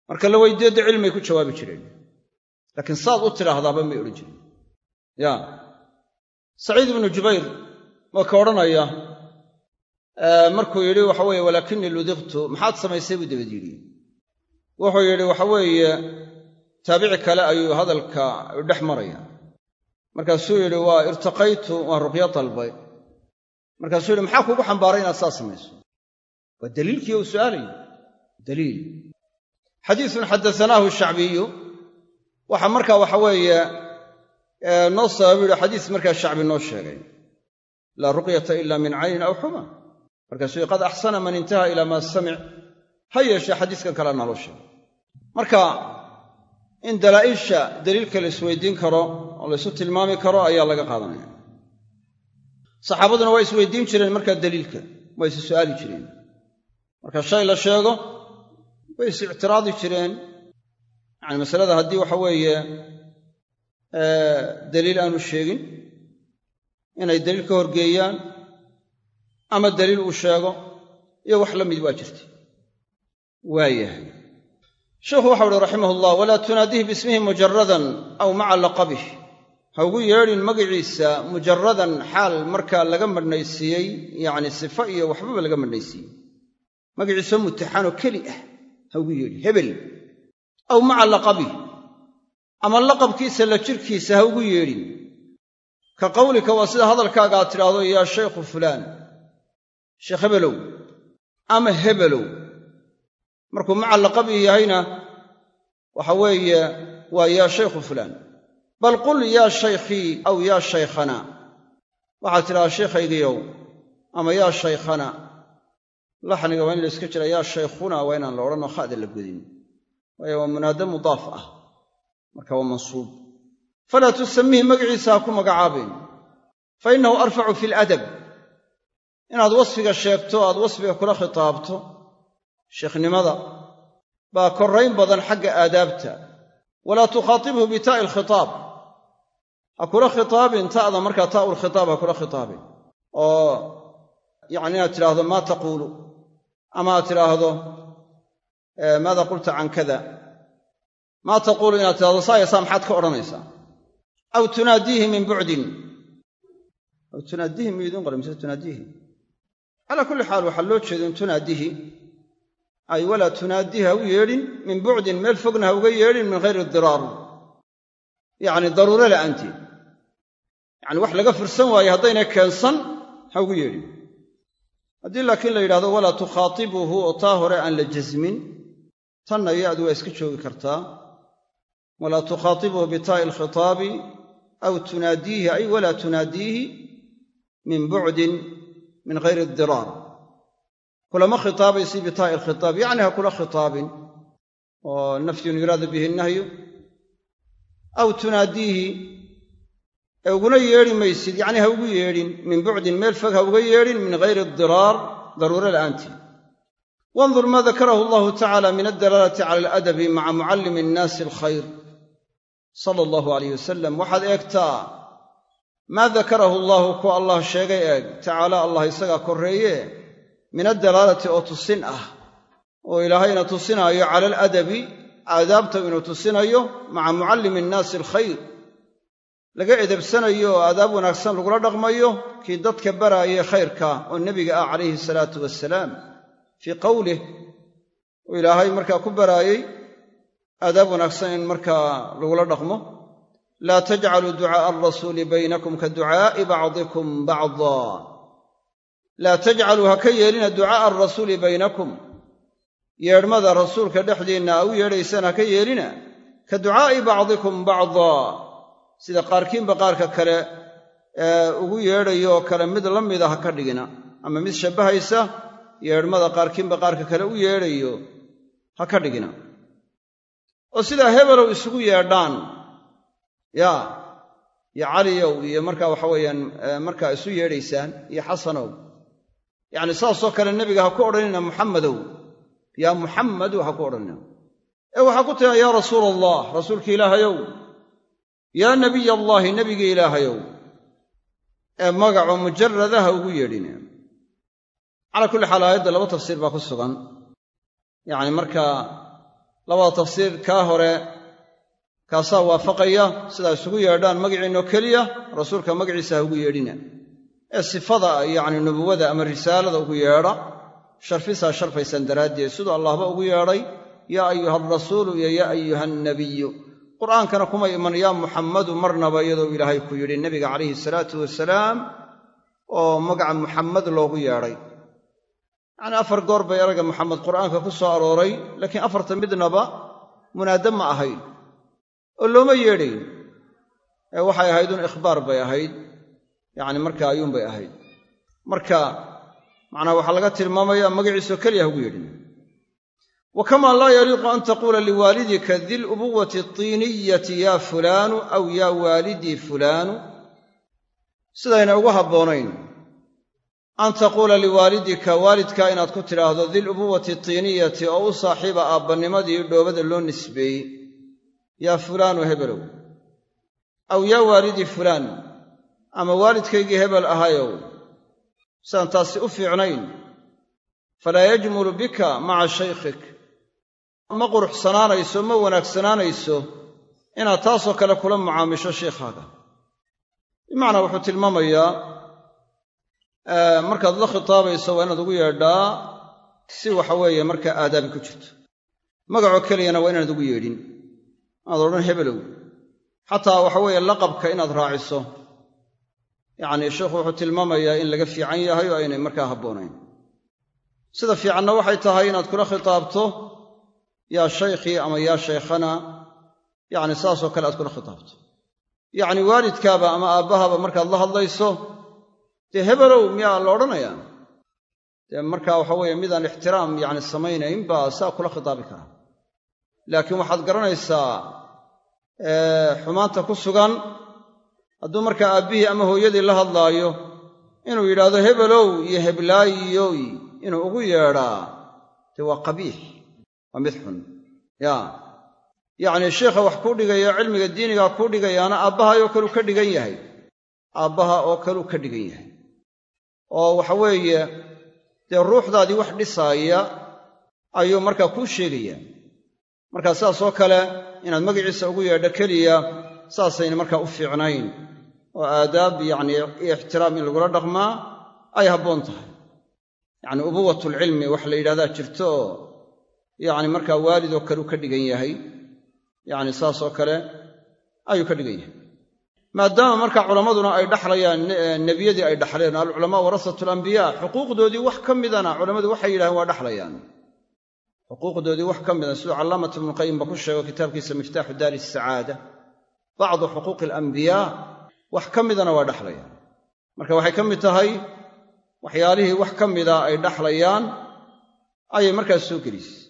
Marka la weydiiyo dee cilmay ku jawaabi jireen. Laakiin saad u tidhaahdaaba may odhan jirin ya. Saciid ibnu jubayr waa ka odhanaya markuu yidhi waxa weeye walaakinii ludiqtu maxaad samaysay buu dabad yidhi wuxuu yidhi waxa weeye taabici kale ayuu hadalka dhex maraya. Markaasuu yidhi waa irtaqaytu waan ruqyo dalbay. Markaasuu yidhi maxaa kuugu xambaaray inaad saa samayso? Waa daliilkii uu su'aalayo daliil. Xadiisun xadasanaahu shacbiyu. Waxa markaa waxa weeye noo sababu yidhi xadiis markaa shacbi noo sheegay. Laa ruqyata ila min caynin aw xuma markaasuu yidhi qad axsana man intaha ilaa maa samic ha yeeshee xadiiskan kalea naloo marka in dalaa'isha daliilka la isweydiin karo oo la ysu tilmaami karo ayaa laga qaadanaya. Saxaabaduna waa isweydiin jireen markaa daliilka waa is su'aali jireen. Marka shay la sheego way is ictiraadi jireen. Yacani masalada haddii waxa weeye daliil aanu sheegin inay daliil ka horgeeyaan ama daliil uu sheego iyo wax la mid waa jirta waayahay sheikhu waxau uhi raximah allah walaa tunaadih bismihi mujaradan aw maca laqabih. Ha ugu yeedhin magiciisa mujaradan xaal markaa laga madhnaysiiyey yacni sifo iyo waxbaba laga madhnaysiiyey magaciisoo mutaxanoo keli ah ha ugu yeedhin hebel. Aw maca laqabih. Ama laqabkiisa la jirkiisa ha ugu yeedhin. Ka qawlika waa sida hadalkaaga aad tidhaahdo yaa shaykhu fulaan sheekh hebelow ama hebelow markuu maca laqabi yahayna waxa weeye waa yaa shaykhu fulaan. Bal qul yaa shaykhii aw yaa shaykhana. Waxaad tidhahdaa sheikhaygiiow ama yaa shaykhana. Laxniga waa in la yska jira yaa shaykhuna waa inaan la odhanoo kha'da la godin. Waayo waa munaada mudaaf ah. Marka waa mansuub. Falaa tusamihi magaciisa ha ku magacaabeen fa innahu arfacu fi aladab inaad wasfiga sheegto aad wasfiga kula khitaabto sheekhnimada baa korrayn badan xagga aadaabta. Walaa tukhaatibhu bitaa'i alkhitaab. Ha kula khitaabin ta'da markaa taa'u lkhitaab ha kula khitaabin. Oo yacni inaad tidhaahdo maa taquulu? Ama aad tidhaahdo maada qulta can kada? Maa taquulu inaad tidhahdo saaya saa maxaad ka odhanaysaa? Aw tunaadiihi min bucdin aw tunaadiihi miyuu idiin qoray mise tunaadiihi calaa kulli xaal waxaa loo jeeda in tunaadihi ay walaa tunaadihi ha u yeedhin min bucdin meel fogna ha uga yeedhin min hayri diraar. Yacni daruuro la'aanteed yacni wax laga fursan waaye haddaynay keensan ha ugu yeedhin. Haddii laakiin la yidhahdo walaa tukhaatibuhu oo taa hore aan la jasmin tanna yaadu waa iska joogi kartaa. Walaa tukhaatibuhu bitaa'i alkhitaabi aw tunaadiihi ay walaa tunaadiihi min bucdin min hayri diraar kulama khitaabaysi bitaa'i alkhitaab yacni ha kula khitaabin oo nafyun yuraada bihi nahyu aw tunaadiihi ee uguna yeedhi maysid yacni ha ugu yeedhin min bucdin meel fog ha uga yeedhin min hayri diraar daruuro la'aantii wandur maa dakarahu allahu tacala min addalaalati cala aladabi maca mucallimi innaasi alkhayr sala allahu alayh wasalam waxaad eegtaa maa dakarahu allaahu ku allah sheegay eeg tacaala allah isagaa korreeye min addalaalati oo tusin ah oo ilaahayna tusinaayo cala aladabi aadaabta inuu tusinayo maca mucallimi innaasi alkhayr. Laga edebsanayo oo aadaab wanaagsan lagula dhaqmayo kii dadka baraayay khayrka oo nebiga ah calayhi salaatu wasalaam fii qowlih uu ilaahay markaa ku baraayey aadaab wanaagsan in markaa lagula dhaqmo. Laa tajcaluu ducaa'a alrasuuli baynakum ka ducaa'i bacdikum bacdaa laa tajcaluu ha ka yeelina ducaa'a alrasuuli baynakum. Yeedhmada rasuulka dhexdiinna a u yeedhaysaan ha ka yeelina ka ducaa'i bacdikum bacdaa sida qaarkiinba qaarka kale ee ugu yeedhayo oo kale mid la mida ha ka dhigina ama mid shabbahaysa yeedhmada qaarkiinba qaarka kale u yeedhayo ha ka dhigina. Oo sidaa hebelow isugu yeedhaan. Yaa iyo caliyow iyo markaa waxa weeyaan markaa isu yeedhaysaan iyo xasanow yacni saasoo kale nebiga ha ku odhanina muxammadow yaa muxammadu ha ku odhanina. Ee waxaa ku tiraa yaa rasuula allah rasuulka ilaahayow. Yaa nebiy allaahi nebigii ilaahayow. Ee magaco mujaradaha ugu yeedhina calaa kulli xaal aayadda laba tafsiir baa ku sugan. Yacni markaa labada tafsiir kaa hore kaasaa waafaqaya sidaa isugu yeedhaan magaciinoo keliya rasuulka magaciisa ha ugu yeedhina ee sifada yacni nubuwada ama risaalada ugu yeedha sharfisaa sharfaysaan daraaddeed siduu allahba ugu yeedhay yaa ayuha alrasuulu iyo yaa ayuha annabiyu qur'aankana kuma iman yaa muxammadu marnaba iyadoo ilaahay ku yidhi nebiga calayhi salaatu wasalaam oo magaca muxammad loogu yeedhay. Yacnii afar goor bay erayga muxamed qur'aanka ku soo arooray laakiin afarta midnaba munaada ma ahayn. Oo looma yeedhayn ee waxay ahayd un ikhbaar bay ahayd yacni marka ayuunbay ahayd. Marka macnaa waxaa laga tilmaamayaa magaciisoo keliya hagu yeedhin wa kamaa laa yaliiqu an taquula liwaalidika di lubuwati tiiniyati yaa fulaanu aw yaa waalidii fulaanu. Sidayna ugu habboonayn. An taquula liwaalidika waalidkaa inaad ku tidhaahdo dilubuwati tiiniyati oo u saaxiiba aabbanimadii dhoobada loo nisbeeyey. Yaa fulaanu hebelow aw yaa waalidii fulaan ama waalidkaygii hebel ahayow sidaan taasi u fiicnayn. Falaa yajmulu bika maca shaykhik. Ma quruxsanaanayso ma wanaagsanaanayso inaad taasoo kale kula mucaamisho sheikhaaga bimacnaa wuxuu tilmaamayaa markaad la khitaabayso waa inaad ugu yeedhaa si waxa weeye markaa aadaabi ku jirto. Magacoo keliyana waa inaanad ugu yeedhin. Aad odhan hebelow xataa waxa weeye laqabka inaad raaciso yacni sheikhu wuxuu tilmaamayaa in laga fiican yahay oo aynay markaa habboonayn. Sida fiicanna waxay tahay inaad kula khitaabto yaa shaykhii ama yaa shaykhana yacni saasoo kale aad kula khitaabto. Yacni waalidkaaba ama aabbahaba markaad la hadlayso dee hebelow miyaa la odhanayaa dee markaa waxa weeye midaan ixtiraam yacni samaynayn baa saa kula khitaabi karaa. Laakiin waxaad garanaysaa xumaanta ku sugan hadduu markaa aabbihii ama hooyadii la hadlaayo inuu yidhaahdo hebelow iyo heblaayiyoy inuu ugu yeedhaa dee waa qabiix waa mid xun. Ya. Yacnii sheikha wax kuu dhigaya cilmiga diinigaa kuu dhigayaana aabbaha oo kaleu ka dhigan yahay. Aabbaha oo kaleu ka dhigan yahay. Oo waxa weeye dee ruuxdaadii wax dhisaaya ayuu markaa kuu sheegayaa. Markaa saasoo kale inaad magaciisa ugu yeedho keliya saasayna markaa u fiicnayn oo aadaab yacni iyo ixtiraam in lagula dhaqmaa ay habboon tahay. Yacni ubuwatulcilmi wax la yidhahdaa jirto oo yacni markaa waalid oo kale u ka dhigan yahay yacni saasoo kale ayuu ka dhigan yahay. Maadaama markaa culammaduna ay dhaxlayaan nebiyadii ay dhaxleen alculamaa warasatu alambiyaa xuquuqdoodii wax ka midana culammadu waxay yidhahdeen waa dhaxlayaan. Xuquuqdoodii wax ka mida siduu callaamat ibnuqayim ba ku sheego kitaabkiisa miftaaxu daari sacaada bacdu xuquuqi alambiyaa wax ka midana waa dhaxlayaan. Marka waxay ka mid tahay waxyaalihii wax ka mida ay dhaxlayaan ayay markaas soo gelisay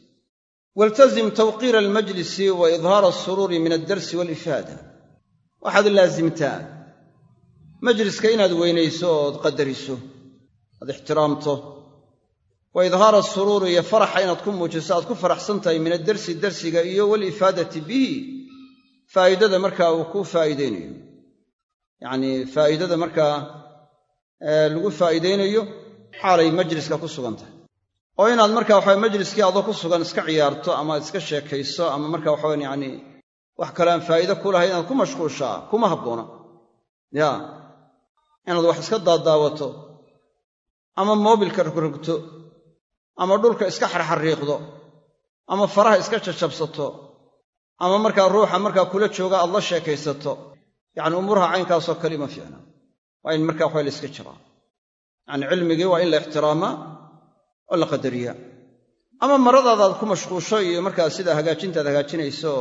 waltazim tawqiira almajlisi wa idhaara asuruuri min addarsi waalifaada waxaad laasimtaa majliska inaad weynayso ood qadariso aad ixtiraamto. Wa idhaara asuruuri iyo faraxa inaad ku muujiso aad ku faraxsan tahay min addarsi darsiga iyo walifaadati bihi. Faa'idada markaa uu ku faa'iideynayo yacnii faa'iidada markaa lagu faa'iideynayo xaalay majliska ku sugan tahay. Oo inaad marka waxa majliskii adoo ku sugan iska ciyaarto ama iska sheekayso ama marka waxawan yacni wax kale aan faa'iide ku lahayn inaad ku mashquushaa kuma habboona. Ya inaad wax iska daadaawato ama moobilka rogrogto ama dhulka iska xarxariiqdo ama faraha iska jajabsato ama markaa ruuxa markaa kula jooga aad la sheekaysato yacni umuuraha caynkaasoo kale ma fiicna. Waa in markaa waxaa la iska jiraa yacni cilmigii waa in la ixtiraamaa oo la qadariyaa. Ama maradaada aad ku mashquusho iyo markaa sida hagaajintaad hagaajinayso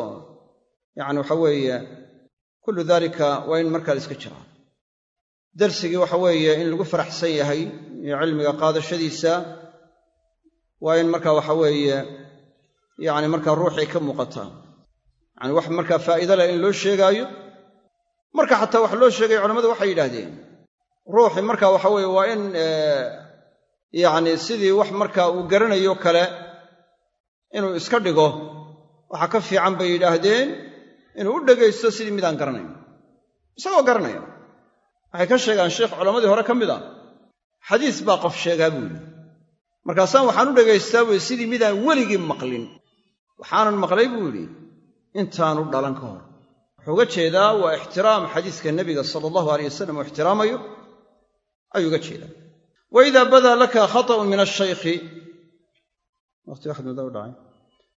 yacni waxa weeye kullu daalika waa in markaa la iska jiraa darsigii waxa weeye in lagu faraxsan yahay iyo cilmiga qaadashadiisa waa in markaa waxa weeye yacni markaa ruuxay ka muuqataa yacni wax markaa faa'iida leh in loo sheegaayo marka xataa wax loo sheegaya culamadu waxay yidhaahdeen ruuxi marka waxa weeye waa in yacni sidii wax markaa uu garanayo kale inuu iska dhigo waxaa ka fiican bay yidhaahdeen inuu u dhegaysto sidii midaan garanayn. Isagoo garanaya. Waxay ka sheegaan sheikh culammadii hore ka mid a xadiis baa qof sheegaa buu yidhi. Markaasaan waxaan u dhagaystaa buui sidii midaan weligii maqlin. Waxaanan maqlay buu yidhi intaanu dhalan ka hor wuxuu uga jeedaa waa ixtiraam xadiiska nebiga sala allahu aleyh wasalam uu ixtiraamayo ayuu uga jeedaa. Wa idaa badaa laka khata'un min ashaykhi waqti waxad mada u dhacay.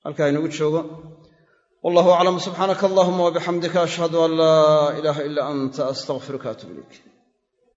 Halkaa inagu joogo. Wallahu aclam subxaanaka allahuma wabixamdika ashhadu an laa ilaaha ilaa anta astaqfiruka atub ilayk